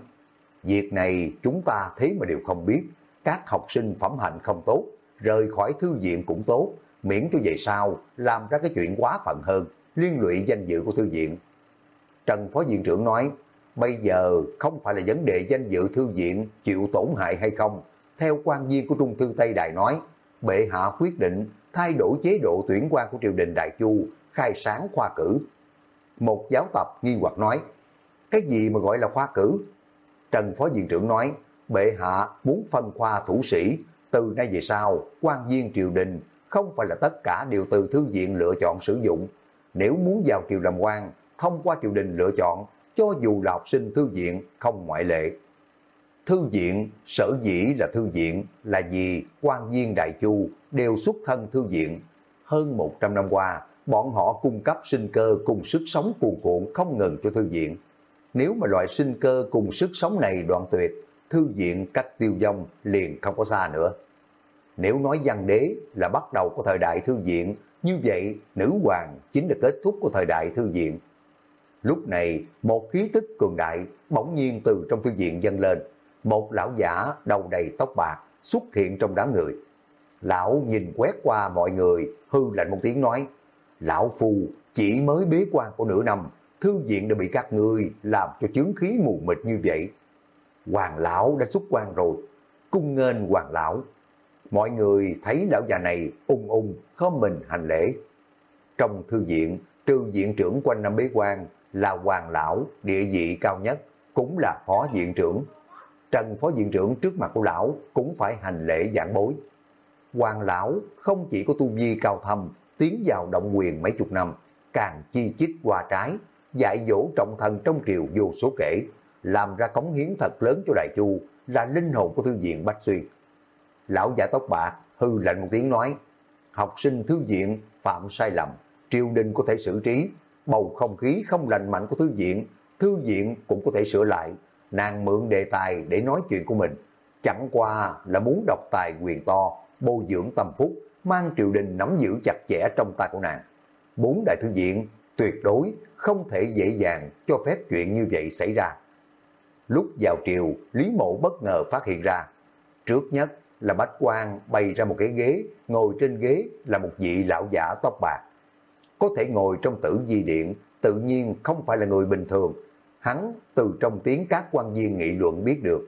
việc này chúng ta thế mà đều không biết, các học sinh phẩm hạnh không tốt, rời khỏi thư viện cũng tốt, miễn cho về sau làm ra cái chuyện quá phận hơn, liên lụy danh dự của thư viện. Trần Phó Viện trưởng nói, bây giờ không phải là vấn đề danh dự thư viện chịu tổn hại hay không. Theo quan viên của Trung Thư Tây Đài nói, bệ hạ quyết định thay đổi chế độ tuyển quan của triều đình Đại Chu, khai sáng khoa cử. Một giáo tập nghi hoặc nói, cái gì mà gọi là khoa cử? Trần Phó Viện trưởng nói, bệ hạ muốn phân khoa thủ sĩ, từ nay về sau, quan viên triều đình không phải là tất cả đều từ thư viện lựa chọn sử dụng. Nếu muốn vào triều làm quan, thông qua triều đình lựa chọn, cho dù là học sinh thư viện không ngoại lệ. Thư viện, sở dĩ là thư viện là vì quan viên đại chu đều xuất thân thư viện. Hơn 100 năm qua, bọn họ cung cấp sinh cơ cùng sức sống cuồn cuộn không ngừng cho thư viện. Nếu mà loại sinh cơ cùng sức sống này đoạn tuyệt, thư viện cách tiêu vong liền không có xa nữa. Nếu nói văn đế là bắt đầu của thời đại thư viện, như vậy nữ hoàng chính là kết thúc của thời đại thư viện. Lúc này, một khí tức cường đại bỗng nhiên từ trong thư viện dâng lên. Một lão giả đầu đầy tóc bạc xuất hiện trong đám người. Lão nhìn quét qua mọi người, hư lạnh một tiếng nói, Lão Phu chỉ mới bế quan của nửa năm, thư viện đã bị các người làm cho chướng khí mù mịt như vậy. Hoàng lão đã xuất quan rồi, cung nghênh hoàng lão. Mọi người thấy lão già này ung ung, khó mình hành lễ. Trong thư viện, trừ viện trưởng quanh năm bế quan là hoàng lão, địa vị cao nhất, cũng là phó viện trưởng. Trần phó viện trưởng trước mặt của lão cũng phải hành lễ giảng bối. Hoàng lão không chỉ có tu vi cao thâm, tiến vào động quyền mấy chục năm, càng chi chít qua trái, dạy dỗ trọng thần trong triều vô số kể, làm ra cống hiến thật lớn cho Đại Chu, là linh hồn của thư viện Bách Xuyên. Lão giả tóc bạc hư lạnh một tiếng nói, học sinh thư viện phạm sai lầm, triều đình có thể xử trí, bầu không khí không lành mạnh của thư viện, thư viện cũng có thể sửa lại, nàng mượn đề tài để nói chuyện của mình. Chẳng qua là muốn độc tài quyền to, bồi dưỡng tâm phúc, mang triều đình nắm giữ chặt chẽ trong tay của nàng. Bốn đại thư viện tuyệt đối không thể dễ dàng cho phép chuyện như vậy xảy ra. Lúc vào triều, Lý Mộ bất ngờ phát hiện ra. Trước nhất là Bách Quang bày ra một cái ghế, ngồi trên ghế là một vị lão giả tóc bạc. Có thể ngồi trong tử di điện, tự nhiên không phải là người bình thường. Hắn từ trong tiếng các quan viên nghị luận biết được.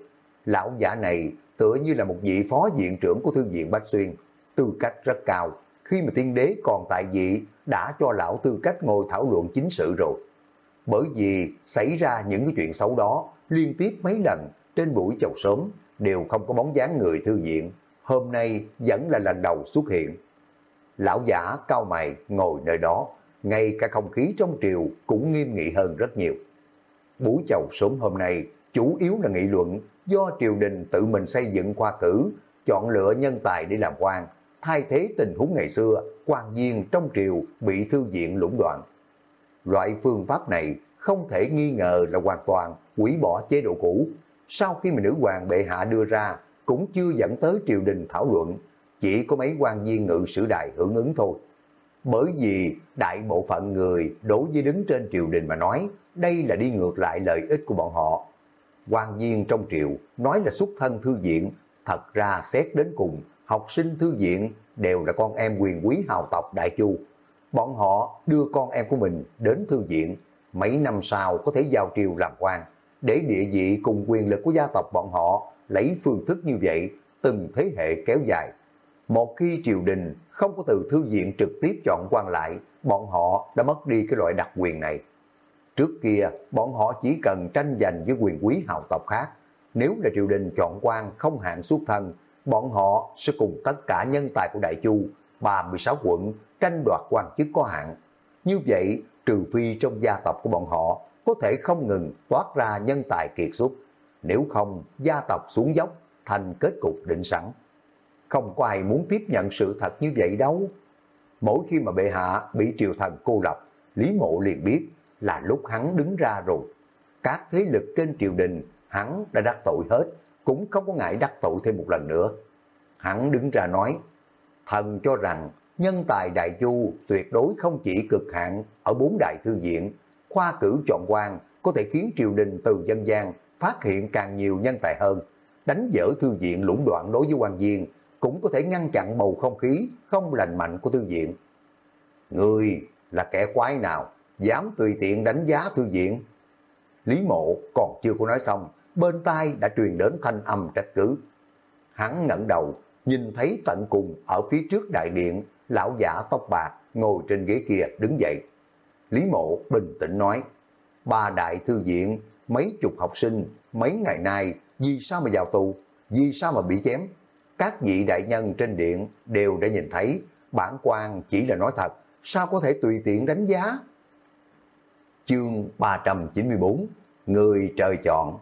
Lão giả này tựa như là một vị phó viện trưởng của thư viện Bách Xuyên, tư cách rất cao. Khi mà tiên đế còn tại vị, đã cho lão tư cách ngồi thảo luận chính sự rồi. Bởi vì xảy ra những cái chuyện xấu đó liên tiếp mấy lần trên buổi chầu sớm đều không có bóng dáng người thư viện. Hôm nay vẫn là lần đầu xuất hiện. Lão giả cao mày ngồi nơi đó, ngay cả không khí trong triều cũng nghiêm nghị hơn rất nhiều. Buổi chầu sớm hôm nay chủ yếu là nghị luận do triều đình tự mình xây dựng khoa cử, chọn lựa nhân tài để làm quan, thay thế tình huống ngày xưa, quan viên trong triều bị thư viện lũng đoạn. Loại phương pháp này không thể nghi ngờ là hoàn toàn hủy bỏ chế độ cũ. Sau khi mà nữ hoàng bệ hạ đưa ra, cũng chưa dẫn tới triều đình thảo luận, chỉ có mấy quan viên ngự sử đài hưởng ứng thôi. Bởi vì đại bộ phận người đối với đứng trên triều đình mà nói, đây là đi ngược lại lợi ích của bọn họ. quan viên trong triều nói là xuất thân thư viện, thật ra xét đến cùng, học sinh thư viện đều là con em quyền quý hào tộc Đại Chu. Bọn họ đưa con em của mình đến thư viện, mấy năm sau có thể giao triều làm quan, để địa vị cùng quyền lực của gia tộc bọn họ lấy phương thức như vậy, từng thế hệ kéo dài. Một khi triều đình không có từ thư viện trực tiếp chọn quan lại, bọn họ đã mất đi cái loại đặc quyền này. Trước kia, bọn họ chỉ cần tranh giành với quyền quý hào tộc khác. Nếu là triều đình chọn quan không hạn xuất thân, bọn họ sẽ cùng tất cả nhân tài của Đại Chu, 36 quận, tranh đoạt quan chức có hạn. Như vậy, trừ phi trong gia tộc của bọn họ có thể không ngừng toát ra nhân tài kiệt xuất. Nếu không, gia tộc xuống dốc, thành kết cục định sẵn. Không có ai muốn tiếp nhận sự thật như vậy đâu. Mỗi khi mà bệ hạ bị triều thần cô lập, Lý Mộ liền biết là lúc hắn đứng ra rồi. Các thế lực trên triều đình hắn đã đắc tội hết, cũng không có ngại đắc tội thêm một lần nữa. Hắn đứng ra nói, thần cho rằng nhân tài đại chu tuyệt đối không chỉ cực hạn ở bốn đại thư viện, khoa cử chọn quan có thể khiến triều đình từ dân gian phát hiện càng nhiều nhân tài hơn, đánh dỡ thư viện lũng đoạn đối với quan viên, cũng có thể ngăn chặn bầu không khí không lành mạnh của thư viện. Người là kẻ quái nào, dám tùy tiện đánh giá thư viện? Lý mộ còn chưa có nói xong, bên tai đã truyền đến thanh âm trách cứ. Hắn ngẩng đầu, nhìn thấy tận cùng ở phía trước đại điện, lão giả tóc bạc ngồi trên ghế kia đứng dậy. Lý mộ bình tĩnh nói, ba đại thư viện, mấy chục học sinh, mấy ngày nay, vì sao mà vào tù, vì sao mà bị chém? Các vị đại nhân trên điện đều đã nhìn thấy, bản quan chỉ là nói thật, sao có thể tùy tiện đánh giá? Chương 394 Người trời chọn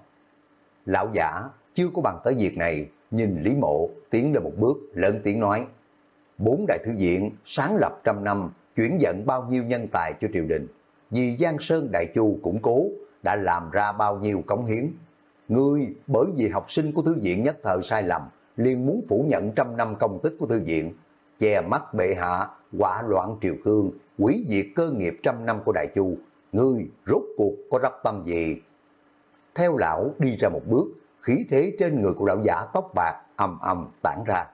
Lão giả chưa có bằng tới việc này, nhìn Lý Mộ tiến lên một bước, lớn tiếng nói. Bốn đại thư viện sáng lập trăm năm, chuyển dẫn bao nhiêu nhân tài cho triều đình. Vì Giang Sơn Đại Chu củng cố, đã làm ra bao nhiêu cống hiến. Ngươi bởi vì học sinh của thư viện nhất thời sai lầm, liền muốn phủ nhận trăm năm công tích của thư viện, che mắt bệ hạ, quả loạn triều cương, quỷ diệt cơ nghiệp trăm năm của Đại Chu. Ngươi rốt cuộc có rắp tâm gì? Theo lão đi ra một bước, khí thế trên người của lão giả tóc bạc ầm ầm tản ra.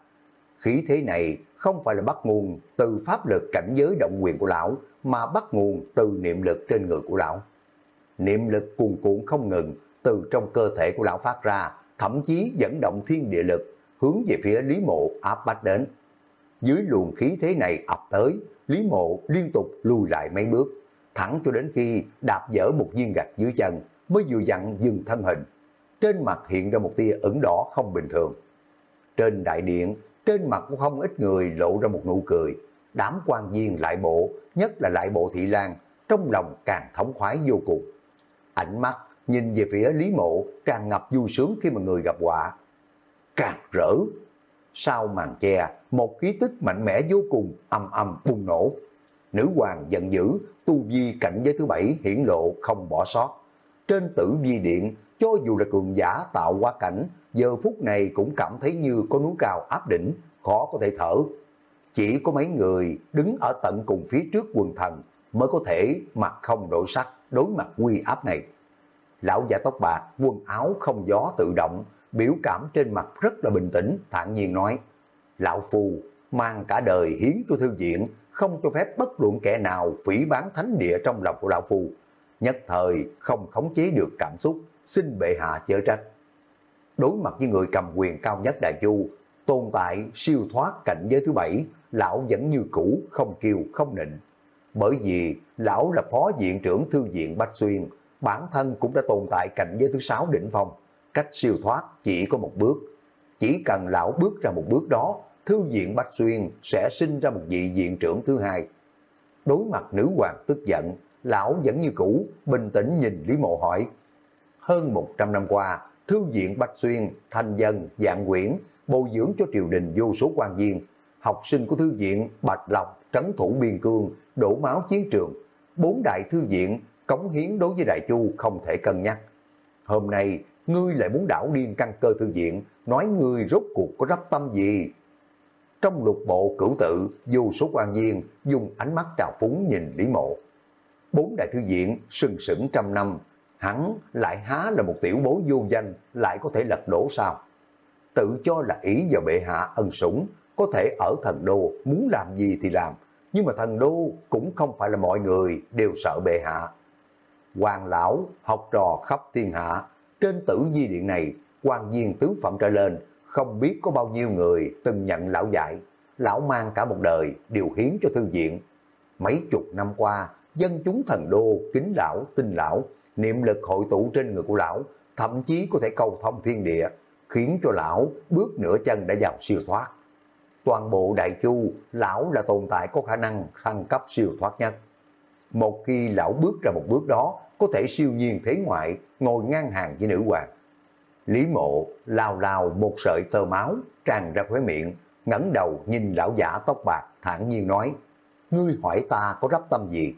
Khí thế này không phải là bắt nguồn từ pháp lực cảnh giới động quyền của lão, mà bắt nguồn từ niệm lực trên người của lão. Niệm lực cuồn cuộn không ngừng từ trong cơ thể của lão phát ra, thậm chí dẫn động thiên địa lực, hướng về phía Lý Mộ áp bách đến. Dưới luồng khí thế này ập tới, Lý Mộ liên tục lùi lại mấy bước, thẳng cho đến khi đạp dở một viên gạch dưới chân, mới vừa dặn dừng thân hình. Trên mặt hiện ra một tia ửng đỏ không bình thường. Trên đại điện, trên mặt cũng không ít người lộ ra một nụ cười. Đám quan viên lại bộ, nhất là lại bộ thị lan, trong lòng càng thống khoái vô cùng. Ánh mắt nhìn về phía Lý Mộ tràn ngập vui sướng khi mà người gặp họa. Càng rỡ. Sau màn che, một khí tức mạnh mẽ vô cùng âm âm bùng nổ. Nữ hoàng giận dữ, tu vi cảnh giới thứ bảy hiển lộ không bỏ sót. Trên tử vi điện, cho dù là cường giả tạo quá cảnh, giờ phút này cũng cảm thấy như có núi cao áp đỉnh, khó có thể thở. Chỉ có mấy người đứng ở tận cùng phía trước quần thần mới có thể mặt không đổi sắc đối mặt quy áp này. Lão già tóc bạc, quần áo không gió tự động, biểu cảm trên mặt rất là bình tĩnh, thản nhiên nói, Lão Phu mang cả đời hiến cho thư viện, không cho phép bất luận kẻ nào phỉ bán thánh địa trong lòng của Lão Phu. Nhất thời không khống chế được cảm xúc, xin bệ hạ chở trách. Đối mặt với người cầm quyền cao nhất Đại Chu, tồn tại siêu thoát cảnh giới thứ bảy, lão vẫn như cũ, không kiêu, không nịnh. Bởi vì lão là phó viện trưởng thư viện Bách Xuyên, bản thân cũng đã tồn tại cảnh giới thứ sáu đỉnh phong, cách siêu thoát chỉ có một bước. Chỉ cần lão bước ra một bước đó, thư viện Bách Xuyên sẽ sinh ra một vị viện trưởng thứ hai. Đối mặt nữ hoàng tức giận, lão vẫn như cũ, bình tĩnh nhìn Lý Mộ hỏi. Hơn 100 năm qua, thư viện Bách Xuyên, thành dân, dạng quyển, bồi dưỡng cho triều đình vô số quan viên, học sinh của thư viện Bạch Lộc, trấn thủ biên cương, đổ máu chiến trường, bốn đại thư viện cống hiến đối với Đại Chu không thể cân nhắc. Hôm nay, ngươi lại muốn đảo điên căn cơ thư viện, nói ngươi rốt cuộc có rắp tâm gì? Trong lục bộ cửu tự, vô số quan viên dùng ánh mắt trào phúng nhìn Lý Mộ. Bốn đại thư viện sừng sững trăm năm, hắn lại há là một tiểu bố vô danh, lại có thể lật đổ sao? Tự cho là ý vào bệ hạ ân sủng, có thể ở thần đô muốn làm gì thì làm, nhưng mà thần đô cũng không phải là mọi người đều sợ bệ hạ. Hoàng lão, học trò khắp thiên hạ, trên tử di điện này, quan viên tứ phẩm trở lên, không biết có bao nhiêu người từng nhận lão dạy. Lão mang cả một đời điều hiến cho thư viện. Mấy chục năm qua, dân chúng thần đô kính lão, tin lão, niệm lực hội tụ trên người của lão, thậm chí có thể cầu thông thiên địa, khiến cho lão bước nửa chân đã vào siêu thoát. Toàn bộ đại chu, lão là tồn tại có khả năng thăng cấp siêu thoát nhất. Một khi lão bước ra một bước đó, có thể siêu nhiên thế ngoại, ngồi ngang hàng với nữ hoàng. Lý mộ lao lao một sợi tơ máu tràn ra khóe miệng, ngẩng đầu nhìn lão giả tóc bạc thản nhiên nói, ngươi hỏi ta có rắp tâm gì?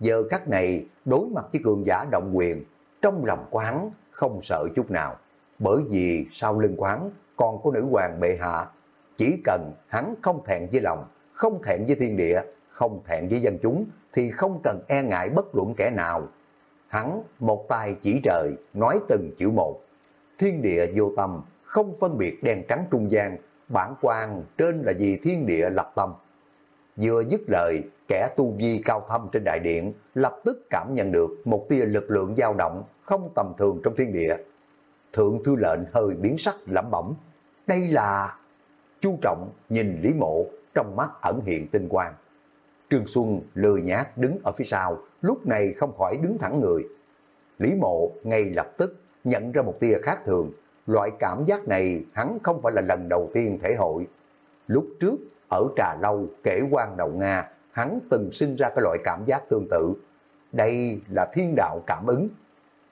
Giờ khắc này đối mặt với cường giả động quyền, trong lòng của hắn không sợ chút nào, bởi vì sau lưng quán còn có nữ hoàng bệ hạ. Chỉ cần hắn không thẹn với lòng, không thẹn với thiên địa, không thẹn với dân chúng, thì không cần e ngại bất luận kẻ nào. Hắn một tay chỉ trời, nói từng chữ một. Thiên địa vô tâm, không phân biệt đen trắng trung gian, bản quan trên là vì thiên địa lập tâm. Vừa dứt lời, kẻ tu vi cao thâm trên đại điện lập tức cảm nhận được một tia lực lượng dao động không tầm thường trong thiên địa. Thượng thư lệnh hơi biến sắc lẩm bẩm. Đây là... Chu Trọng nhìn Lý Mộ trong mắt ẩn hiện tinh quang. Trương Xuân lười nhát đứng ở phía sau, lúc này không khỏi đứng thẳng người. Lý Mộ ngay lập tức nhận ra một tia khác thường. Loại cảm giác này hắn không phải là lần đầu tiên thể hội. Lúc trước, ở Trà Lâu kể quan đầu Nga, hắn từng sinh ra cái loại cảm giác tương tự. Đây là thiên đạo cảm ứng.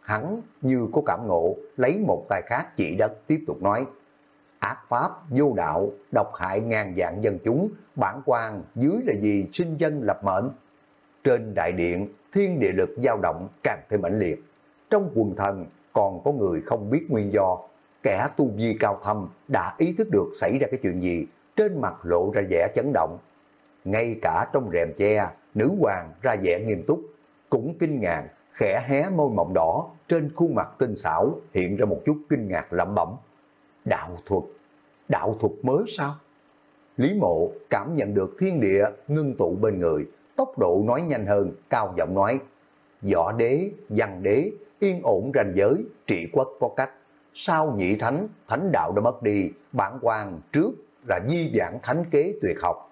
Hắn như có cảm ngộ, lấy một tay khác chỉ đất tiếp tục nói. Ác pháp, vô đạo, độc hại ngàn dạng dân chúng, bản quan dưới là gì sinh dân lập mệnh. Trên đại điện, thiên địa lực dao động càng thêm mãnh liệt. Trong quần thần còn có người không biết nguyên do. Kẻ tu vi cao thâm đã ý thức được xảy ra cái chuyện gì, trên mặt lộ ra vẻ chấn động. Ngay cả trong rèm che, nữ hoàng ra vẻ nghiêm túc, cũng kinh ngạc, khẽ hé môi mọng đỏ, trên khuôn mặt tinh xảo hiện ra một chút kinh ngạc lẩm bẩm. Đạo thuật, đạo thuật mới sao? Lý mộ cảm nhận được thiên địa ngưng tụ bên người, tốc độ nói nhanh hơn, cao giọng nói, võ đế, văn đế, yên ổn ranh giới, trị quốc có cách. Sau nhị thánh, thánh đạo đã mất đi, bản quan trước là di giảng thánh kế tuyệt học.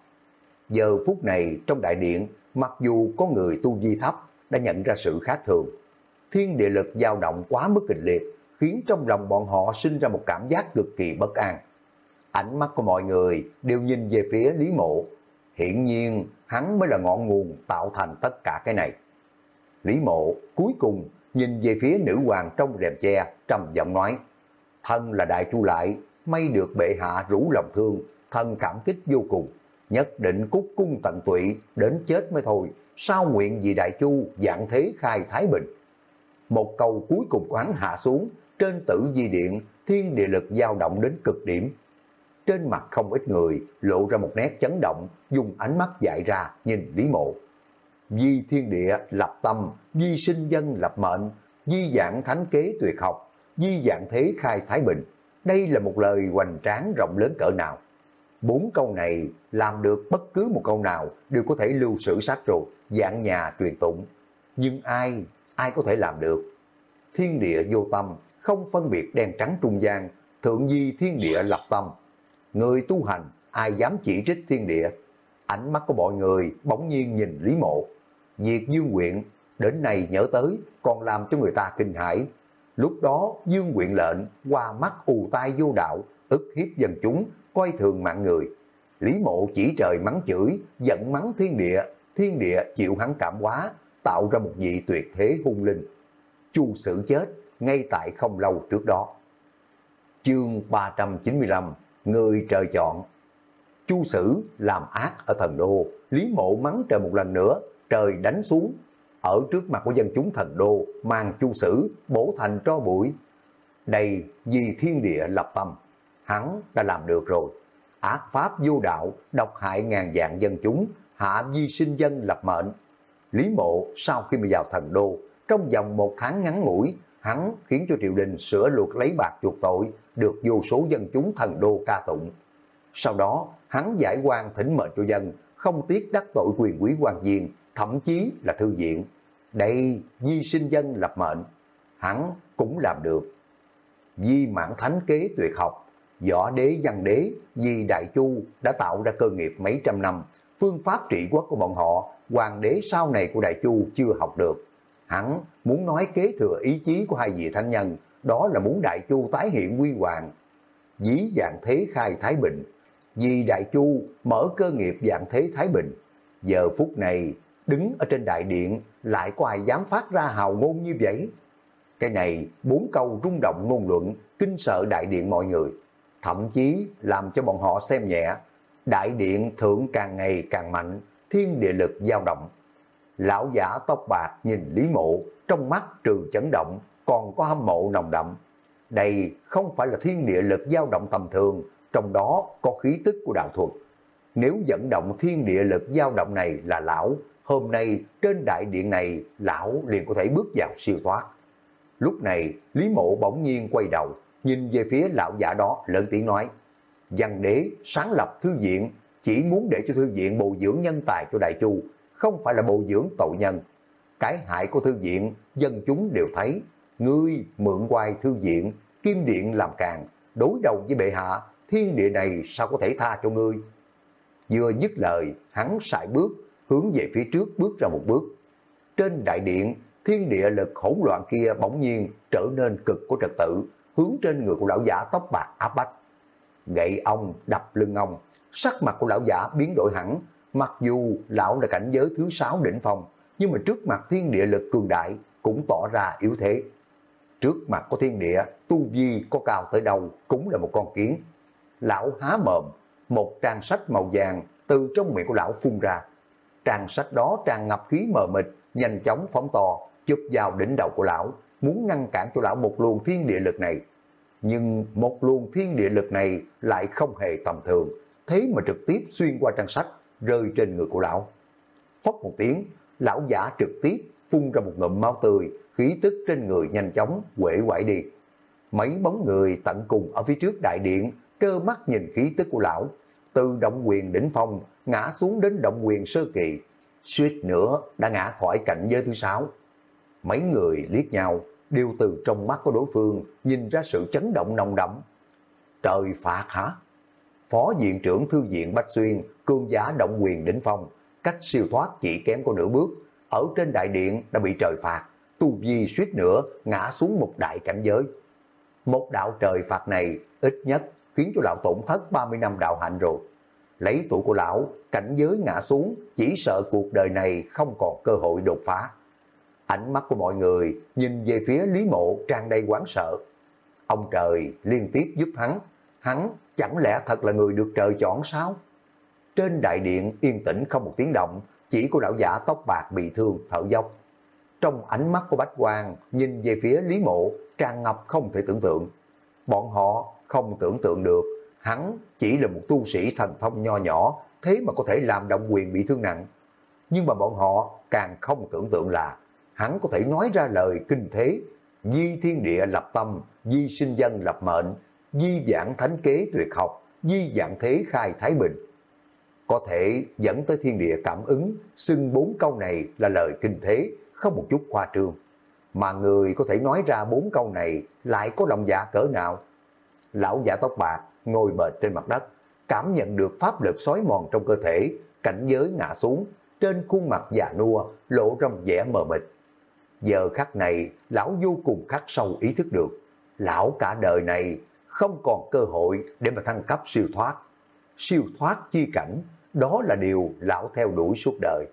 Giờ phút này trong đại điện, mặc dù có người tu vi thấp, đã nhận ra sự khác thường. Thiên địa lực dao động quá mức kịch liệt, khiến trong lòng bọn họ sinh ra một cảm giác cực kỳ bất an. Ánh mắt của mọi người đều nhìn về phía Lý Mộ. Hiện nhiên, hắn mới là ngọn nguồn tạo thành tất cả cái này. Lý Mộ cuối cùng nhìn về phía nữ hoàng trong rèm che, trầm giọng nói, thân là đại chu lại, may được bệ hạ rủ lòng thương, thân cảm kích vô cùng, nhất định cúc cung tận tụy, đến chết mới thôi, sao nguyện vì đại chu dạng thế khai thái bình. Một câu cuối cùng của hắn hạ xuống, trên tử di điện, thiên địa lực dao động đến cực điểm. Trên mặt không ít người lộ ra một nét chấn động, dùng ánh mắt dại ra nhìn Lý Mộ. Di thiên địa lập tâm, di sinh dân lập mệnh, di dạng thánh kế tuyệt học, di dạng thế khai thái bình. Đây là một lời hoành tráng rộng lớn cỡ nào. Bốn câu này làm được bất cứ một câu nào đều có thể lưu sử sách rồi, dạng nhà truyền tụng. Nhưng ai, ai có thể làm được? Thiên địa vô tâm, không phân biệt đen trắng trung gian, thượng di thiên địa lập tâm. Người tu hành, ai dám chỉ trích thiên địa? Ánh mắt của mọi người bỗng nhiên nhìn Lý Mộ, Việc Dương Quyện đến nay nhớ tới còn làm cho người ta kinh hãi. Lúc đó Dương Quyện lệnh qua mắt ù tai vô đạo, ức hiếp dân chúng, coi thường mạng người. Lý mộ chỉ trời mắng chửi, giận mắng thiên địa, thiên địa chịu hắn cảm hóa, tạo ra một vị tuyệt thế hung linh. Chu sự chết ngay tại không lâu trước đó. Chương 395 Người trời chọn Chu sử làm ác ở thần đô, Lý mộ mắng trời một lần nữa, trời đánh xuống. Ở trước mặt của dân chúng thần đô, mang chu sử, bổ thành tro bụi. Đây vì thiên địa lập tâm, hắn đã làm được rồi. Ác pháp vô đạo, độc hại ngàn dạng dân chúng, hạ di sinh dân lập mệnh. Lý mộ sau khi mà vào thần đô, trong vòng một tháng ngắn ngủi, hắn khiến cho triều đình sửa luật lấy bạc chuộc tội, được vô số dân chúng thần đô ca tụng. Sau đó, hắn giải quan thỉnh mệnh cho dân, không tiếc đắc tội quyền quý quan viên, thậm chí là thư viện. Đây, di sinh dân lập mệnh, hắn cũng làm được. Di mãn thánh kế tuyệt học, võ đế văn đế, Di Đại Chu đã tạo ra cơ nghiệp mấy trăm năm. Phương pháp trị quốc của bọn họ, hoàng đế sau này của Đại Chu chưa học được. Hắn muốn nói kế thừa ý chí của hai vị thanh nhân, đó là muốn Đại Chu tái hiện quy hoàng. Dí dạng thế khai Thái Bình, vì Đại Chu mở cơ nghiệp dạng thế Thái Bình. Giờ phút này, đứng ở trên đại điện, lại có ai dám phát ra hào ngôn như vậy? Cái này, bốn câu rung động ngôn luận, kinh sợ đại điện mọi người. Thậm chí làm cho bọn họ xem nhẹ. Đại điện thượng càng ngày càng mạnh, thiên địa lực dao động. Lão giả tóc bạc nhìn Lý Mộ, trong mắt trừ chấn động, còn có hâm mộ nồng đậm. Đây không phải là thiên địa lực dao động tầm thường, trong đó có khí tức của đạo thuật. Nếu dẫn động thiên địa lực dao động này là lão, hôm nay trên đại điện này lão liền có thể bước vào siêu thoát. Lúc này, Lý Mộ bỗng nhiên quay đầu, nhìn về phía lão giả đó lớn tiếng nói, Văn đế sáng lập thư viện, chỉ muốn để cho thư viện bồi dưỡng nhân tài cho Đại Chu, không phải là bồi dưỡng tội nhân. Cái hại của thư viện, dân chúng đều thấy, ngươi mượn quay thư viện, kim điện làm càng, đối đầu với bệ hạ, thiên địa này sao có thể tha cho ngươi. Vừa dứt lời, hắn sải bước, hướng về phía trước bước ra một bước. Trên đại điện, thiên địa lực hỗn loạn kia bỗng nhiên trở nên cực của trật tự, hướng trên người của lão giả tóc bạc áp bách. Gậy ông đập lưng ông, sắc mặt của lão giả biến đổi hẳn, mặc dù lão là cảnh giới thứ sáu đỉnh phòng nhưng mà trước mặt thiên địa lực cường đại cũng tỏ ra yếu thế. Trước mặt có thiên địa, tu vi có cao tới đâu cũng là một con kiến. Lão há mồm, một trang sách màu vàng từ trong miệng của lão phun ra. Trang sách đó tràn ngập khí mờ mịt, nhanh chóng phóng to, chụp vào đỉnh đầu của lão, muốn ngăn cản cho lão một luồng thiên địa lực này. Nhưng một luồng thiên địa lực này lại không hề tầm thường, thế mà trực tiếp xuyên qua trang sách, rơi trên người của lão. Phốc một tiếng, lão giả trực tiếp phun ra một ngụm máu tươi, khí tức trên người nhanh chóng quể quải đi. Mấy bóng người tận cùng ở phía trước đại điện, trơ mắt nhìn khí tức của lão, từ động quyền đỉnh phong ngã xuống đến động quyền sơ kỳ, suýt nữa đã ngã khỏi cảnh giới thứ sáu. Mấy người liếc nhau, đều từ trong mắt của đối phương nhìn ra sự chấn động nồng đậm. Trời phạt hả? Phó viện trưởng thư viện Bách Xuyên, cương giả động quyền đỉnh phong, cách siêu thoát chỉ kém có nửa bước, ở trên đại điện đã bị trời phạt, tu vi suýt nữa ngã xuống một đại cảnh giới. Một đạo trời phạt này ít nhất khiến cho lão tổn thất 30 năm đạo hạnh rồi. Lấy tuổi của lão, cảnh giới ngã xuống, chỉ sợ cuộc đời này không còn cơ hội đột phá. Ánh mắt của mọi người nhìn về phía Lý Mộ trang đầy quán sợ. Ông trời liên tiếp giúp hắn, hắn chẳng lẽ thật là người được trời chọn sao? Trên đại điện yên tĩnh không một tiếng động, chỉ của lão giả tóc bạc bị thương thở dốc. Trong ánh mắt của Bách Quang nhìn về phía Lý Mộ tràn ngập không thể tưởng tượng. Bọn họ không tưởng tượng được hắn chỉ là một tu sĩ thần thông nho nhỏ thế mà có thể làm động quyền bị thương nặng. Nhưng mà bọn họ càng không tưởng tượng là hắn có thể nói ra lời kinh thế di thiên địa lập tâm, di sinh dân lập mệnh, di dạng thánh kế tuyệt học, di dạng thế khai thái bình có thể dẫn tới thiên địa cảm ứng, xưng bốn câu này là lời kinh thế, không một chút khoa trương. Mà người có thể nói ra bốn câu này lại có lòng dạ cỡ nào? Lão giả tóc bạc ngồi bệt trên mặt đất, cảm nhận được pháp lực xói mòn trong cơ thể, cảnh giới ngã xuống, trên khuôn mặt già nua lộ ra một vẻ mờ mịt. Giờ khắc này, lão vô cùng khắc sâu ý thức được. Lão cả đời này không còn cơ hội để mà thăng cấp siêu thoát. Siêu thoát chi cảnh, đó là điều lão theo đuổi suốt đời.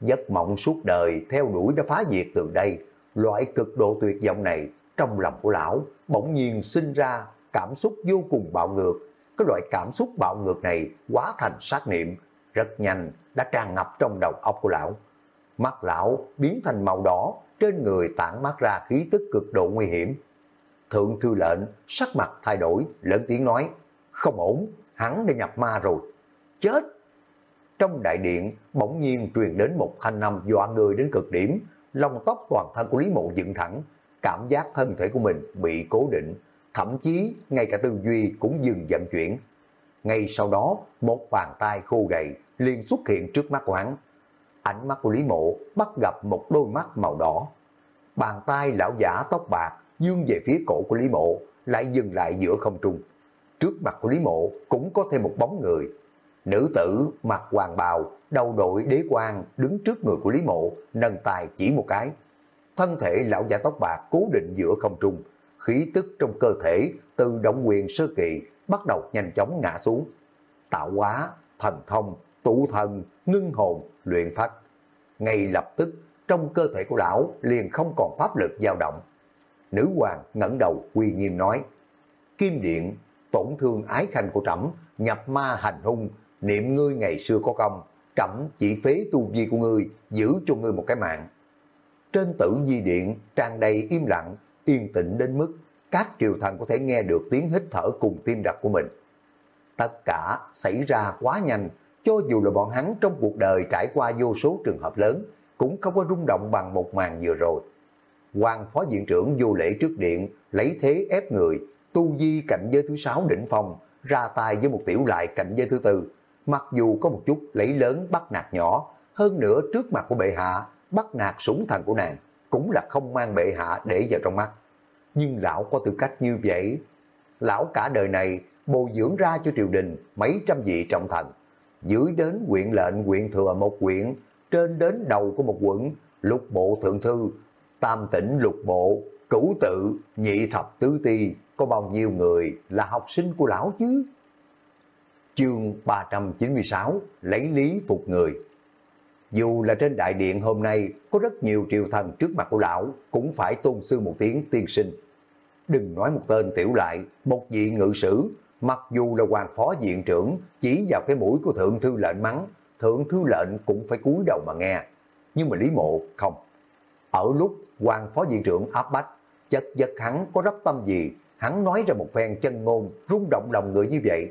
Giấc mộng suốt đời theo đuổi đã phá diệt từ đây, loại cực độ tuyệt vọng này trong lòng của lão bỗng nhiên sinh ra cảm xúc vô cùng bạo ngược. Cái loại cảm xúc bạo ngược này quá thành sát niệm, rất nhanh đã tràn ngập trong đầu óc của lão. Mắt lão biến thành màu đỏ, trên người tản mát ra khí tức cực độ nguy hiểm. Thượng thư lệnh sắc mặt thay đổi, lớn tiếng nói, không ổn, hắn đã nhập ma rồi. Chết! Trong đại điện bỗng nhiên truyền đến một thanh âm dọa người đến cực điểm, lông tóc toàn thân của Lý Mộ dựng thẳng, cảm giác thân thể của mình bị cố định, thậm chí ngay cả tư duy cũng dừng vận chuyển. Ngay sau đó, một bàn tay khô gầy liền xuất hiện trước mắt của hắn. Ánh mắt của Lý Mộ bắt gặp một đôi mắt màu đỏ. Bàn tay lão giả tóc bạc dương về phía cổ của Lý Mộ, lại dừng lại giữa không trung. Trước mặt của Lý Mộ cũng có thêm một bóng người. Nữ tử mặc hoàng bào, đầu đội đế quan đứng trước người của Lý Mộ, nâng tài chỉ một cái. Thân thể lão giả tóc bạc cố định giữa không trung, khí tức trong cơ thể từ động quyền sơ kỳ bắt đầu nhanh chóng ngã xuống. Tạo hóa, thần thông, tụ thần, ngưng hồn, luyện phách. Ngay lập tức, trong cơ thể của lão liền không còn pháp lực dao động. Nữ hoàng ngẩng đầu quy nghiêm nói, Kim điện, tổn thương ái khanh của trẫm nhập ma hành hung, niệm ngươi ngày xưa có công, trẫm chỉ phế tu vi của ngươi, giữ cho ngươi một cái mạng. Trên tử di điện tràn đầy im lặng, yên tĩnh đến mức các triều thần có thể nghe được tiếng hít thở cùng tim đập của mình. Tất cả xảy ra quá nhanh, cho dù là bọn hắn trong cuộc đời trải qua vô số trường hợp lớn, cũng không có rung động bằng một màn vừa rồi. Quan phó diện trưởng vô lễ trước điện, lấy thế ép người, tu di cạnh giới thứ sáu đỉnh phong, ra tay với một tiểu lại cạnh giới thứ tư. Mặc dù có một chút lấy lớn bắt nạt nhỏ, hơn nữa trước mặt của bệ hạ, bắt nạt súng thần của nàng, cũng là không mang bệ hạ để vào trong mắt. Nhưng lão có tư cách như vậy. Lão cả đời này bồi dưỡng ra cho triều đình mấy trăm vị trọng thần. Dưới đến quyện lệnh quyện thừa một quyện, trên đến đầu của một quận, lục bộ thượng thư, tam tỉnh lục bộ, cửu tự, nhị thập tứ ti, có bao nhiêu người là học sinh của lão chứ? Chương 396 Lấy lý phục người Dù là trên đại điện hôm nay có rất nhiều triều thần trước mặt của lão cũng phải tôn sư một tiếng tiên sinh. Đừng nói một tên tiểu lại, một vị ngự sử, mặc dù là hoàng phó diện trưởng chỉ vào cái mũi của thượng thư lệnh mắng, thượng thư lệnh cũng phải cúi đầu mà nghe. Nhưng mà Lý Mộ không. Ở lúc hoàng phó viện trưởng áp bách, chất giật hắn có rất tâm gì, hắn nói ra một phen chân ngôn rung động lòng người như vậy.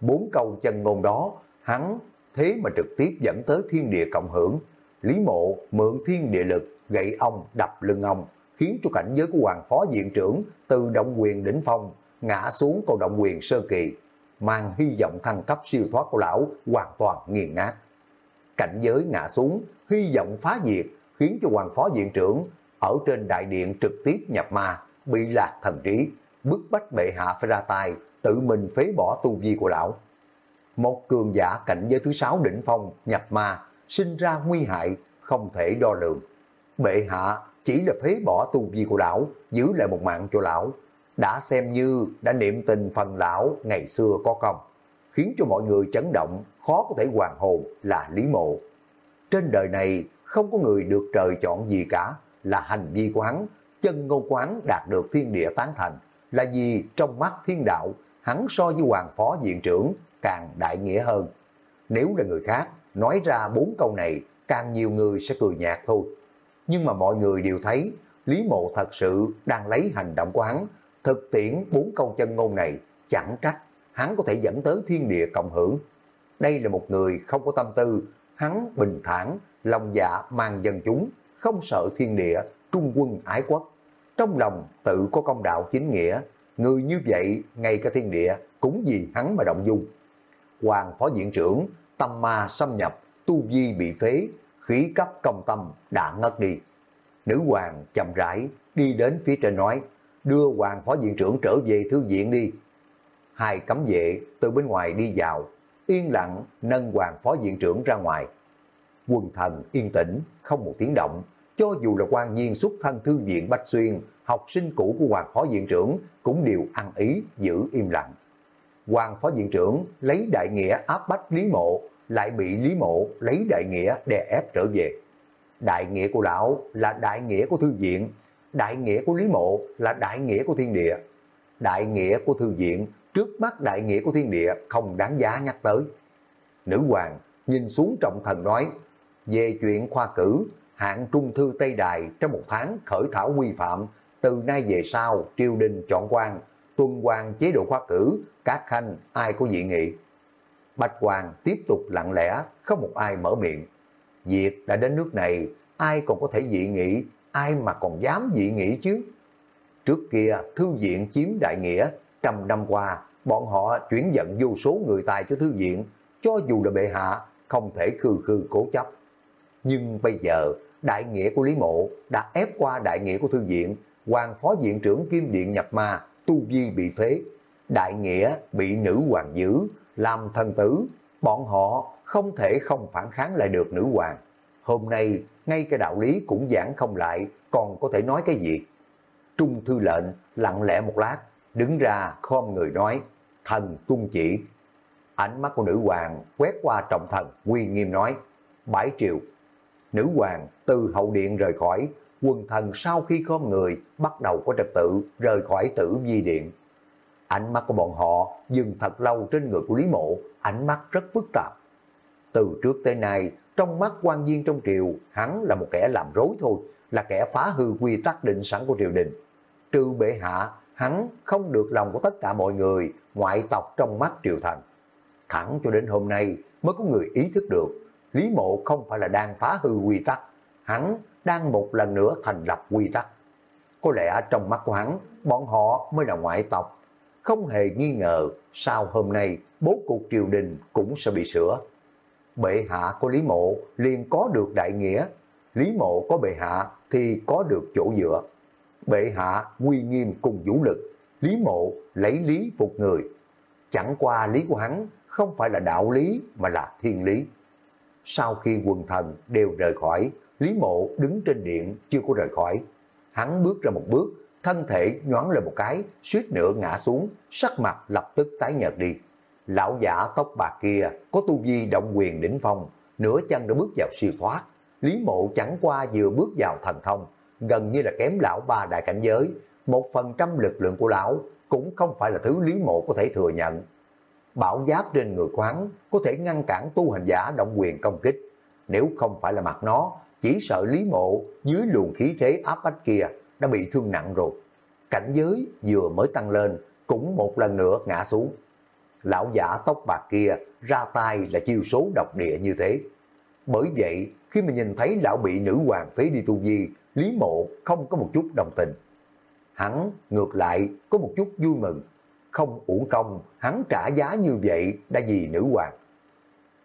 Bốn câu chân ngôn đó, hắn thế mà trực tiếp dẫn tới thiên địa cộng hưởng. Lý mộ mượn thiên địa lực, gậy ông, đập lưng ông, khiến cho cảnh giới của hoàng phó viện trưởng từ động quyền đỉnh phong ngã xuống cầu động quyền sơ kỳ, mang hy vọng thăng cấp siêu thoát của lão hoàn toàn nghiền nát. Cảnh giới ngã xuống, hy vọng phá diệt, khiến cho hoàng phó viện trưởng ở trên đại điện trực tiếp nhập ma, bị lạc thần trí, bức bách bệ hạ phải ra tay, tự mình phế bỏ tu vi của lão. Một cường giả cảnh giới thứ sáu đỉnh phong nhập ma, sinh ra nguy hại, không thể đo lường. Bệ hạ chỉ là phế bỏ tu vi của lão, giữ lại một mạng cho lão, đã xem như đã niệm tình phần lão ngày xưa có công, khiến cho mọi người chấn động, khó có thể hoàn hồn là Lý Mộ. Trên đời này không có người được trời chọn gì cả, là hành vi của hắn, chân ngôn quán đạt được thiên địa tán thành, là vì trong mắt thiên đạo, hắn so với hoàng phó viện trưởng càng đại nghĩa hơn. Nếu là người khác, nói ra bốn câu này, càng nhiều người sẽ cười nhạt thôi. Nhưng mà mọi người đều thấy, Lý Mộ thật sự đang lấy hành động của hắn, thực tiễn bốn câu chân ngôn này, chẳng trách, hắn có thể dẫn tới thiên địa cộng hưởng. Đây là một người không có tâm tư, hắn bình thản, lòng dạ mang dân chúng, không sợ thiên địa, trung quân ái quốc. Trong lòng tự có công đạo chính nghĩa, người như vậy ngay cả thiên địa cũng vì hắn mà động dung. Hoàng phó viện trưởng, tâm ma xâm nhập, tu vi bị phế, khí cấp công tâm đã ngất đi. Nữ hoàng chậm rãi đi đến phía trên nói, đưa hoàng phó viện trưởng trở về thư viện đi. Hai cấm vệ từ bên ngoài đi vào, yên lặng nâng hoàng phó viện trưởng ra ngoài quần thần yên tĩnh, không một tiếng động. Cho dù là quan viên xuất thân thư viện Bách Xuyên, học sinh cũ của Hoàng Phó Viện trưởng cũng đều ăn ý, giữ im lặng. Hoàng Phó Viện trưởng lấy đại nghĩa áp bách Lý Mộ, lại bị Lý Mộ lấy đại nghĩa đè ép trở về. Đại nghĩa của lão là đại nghĩa của thư viện, đại nghĩa của Lý Mộ là đại nghĩa của thiên địa. Đại nghĩa của thư viện trước mắt đại nghĩa của thiên địa không đáng giá nhắc tới. Nữ hoàng nhìn xuống trọng thần nói, về chuyện khoa cử, hạng trung thư Tây Đài trong một tháng khởi thảo quy phạm, từ nay về sau triều đình chọn quan, tuân quan chế độ khoa cử, các khanh ai có dị nghị. Bạch Hoàng tiếp tục lặng lẽ, không một ai mở miệng. Việc đã đến nước này, ai còn có thể dị nghị, ai mà còn dám dị nghị chứ? Trước kia, thư viện chiếm đại nghĩa, trăm năm qua, bọn họ chuyển dẫn vô số người tài cho thư viện, cho dù là bệ hạ, không thể khư khư cố chấp. Nhưng bây giờ, đại nghĩa của Lý Mộ đã ép qua đại nghĩa của thư viện, hoàng phó viện trưởng kim điện nhập ma, tu vi bị phế, đại nghĩa bị nữ hoàng giữ, làm thần tử, bọn họ không thể không phản kháng lại được nữ hoàng. Hôm nay, ngay cái đạo lý cũng giảng không lại, còn có thể nói cái gì? Trung thư lệnh lặng lẽ một lát, đứng ra khom người nói, thần tuân chỉ. Ánh mắt của nữ hoàng quét qua trọng thần, uy nghiêm nói, bãi triều. Nữ hoàng từ hậu điện rời khỏi, quần thần sau khi con người bắt đầu có trật tự rời khỏi tử vi điện. Ánh mắt của bọn họ dừng thật lâu trên người của Lý Mộ, ánh mắt rất phức tạp. Từ trước tới nay, trong mắt quan viên trong triều, hắn là một kẻ làm rối thôi, là kẻ phá hư quy tắc định sẵn của triều đình. Trừ bệ hạ, hắn không được lòng của tất cả mọi người, ngoại tộc trong mắt triều thần. Thẳng cho đến hôm nay mới có người ý thức được, Lý Mộ không phải là đang phá hư quy tắc, hắn đang một lần nữa thành lập quy tắc. Có lẽ trong mắt của hắn, bọn họ mới là ngoại tộc. Không hề nghi ngờ, sau hôm nay, bố cục triều đình cũng sẽ bị sửa. Bệ hạ của Lý Mộ liền có được đại nghĩa, Lý Mộ có bệ hạ thì có được chỗ dựa. Bệ hạ quy nghiêm cùng vũ lực, Lý Mộ lấy lý phục người. Chẳng qua lý của hắn không phải là đạo lý mà là thiên lý. Sau khi quần thần đều rời khỏi, Lý Mộ đứng trên điện chưa có rời khỏi. Hắn bước ra một bước, thân thể nhoáng lên một cái, suýt nữa ngã xuống, sắc mặt lập tức tái nhợt đi. Lão giả tóc bạc kia có tu vi động quyền đỉnh phong, nửa chân đã bước vào siêu thoát. Lý Mộ chẳng qua vừa bước vào thần thông, gần như là kém lão ba đại cảnh giới. Một phần trăm lực lượng của lão cũng không phải là thứ Lý Mộ có thể thừa nhận. Bảo giáp trên người quán có thể ngăn cản tu hành giả động quyền công kích. Nếu không phải là mặt nó, chỉ sợ Lý Mộ dưới luồng khí thế áp bách kia đã bị thương nặng rồi. Cảnh giới vừa mới tăng lên, cũng một lần nữa ngã xuống. Lão giả tóc bạc kia ra tay là chiêu số độc địa như thế. Bởi vậy, khi mà nhìn thấy lão bị nữ hoàng phế đi tu di, Lý Mộ không có một chút đồng tình. Hắn ngược lại có một chút vui mừng, không uổng công, hắn trả giá như vậy đã vì nữ hoàng.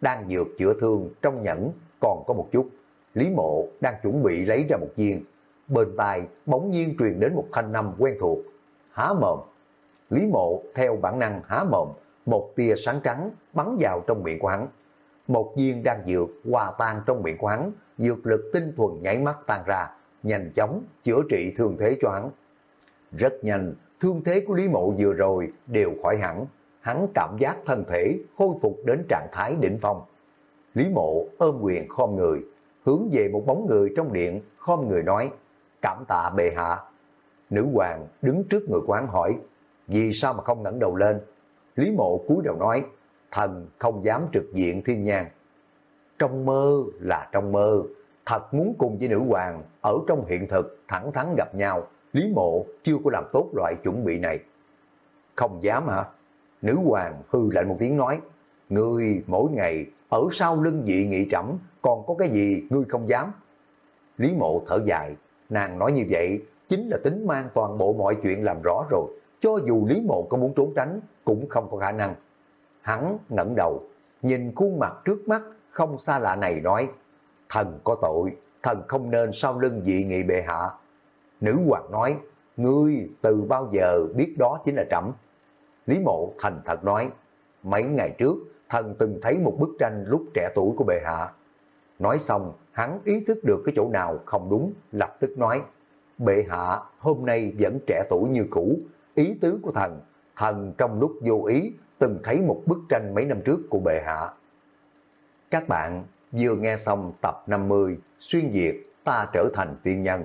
Đang dược chữa thương trong nhẫn còn có một chút, Lý Mộ đang chuẩn bị lấy ra một viên. Bên tai bỗng nhiên truyền đến một thanh năm quen thuộc. Há mồm. Lý Mộ theo bản năng há mồm, một tia sáng trắng bắn vào trong miệng của hắn. Một viên đang dược hòa tan trong miệng của hắn, dược lực tinh thuần nháy mắt tan ra, nhanh chóng chữa trị thương thế cho hắn. Rất nhanh, thương thế của Lý Mộ vừa rồi đều khỏi hẳn, hắn cảm giác thân thể khôi phục đến trạng thái đỉnh phong. Lý Mộ ôm quyền khom người, hướng về một bóng người trong điện, khom người nói, cảm tạ bệ hạ. Nữ hoàng đứng trước người quán hỏi, vì sao mà không ngẩng đầu lên? Lý mộ cúi đầu nói, thần không dám trực diện thiên nhang. Trong mơ là trong mơ, thật muốn cùng với nữ hoàng ở trong hiện thực thẳng thắn gặp nhau, Lý mộ chưa có làm tốt loại chuẩn bị này. Không dám hả? Nữ hoàng hư lạnh một tiếng nói, Ngươi mỗi ngày ở sau lưng dị nghị trẫm còn có cái gì ngươi không dám? Lý mộ thở dài, nàng nói như vậy chính là tính mang toàn bộ mọi chuyện làm rõ rồi, cho dù Lý mộ có muốn trốn tránh cũng không có khả năng. Hắn ngẩng đầu, nhìn khuôn mặt trước mắt không xa lạ này nói, thần có tội, thần không nên sau lưng dị nghị bệ hạ. Nữ hoàng nói, ngươi từ bao giờ biết đó chính là trẫm Lý mộ thành thật nói, mấy ngày trước, thần từng thấy một bức tranh lúc trẻ tuổi của bệ hạ. Nói xong, hắn ý thức được cái chỗ nào không đúng, lập tức nói, bệ hạ hôm nay vẫn trẻ tuổi như cũ, ý tứ của thần, thần trong lúc vô ý từng thấy một bức tranh mấy năm trước của bệ hạ. Các bạn vừa nghe xong tập 50 Xuyên Việt ta trở thành tiên nhân.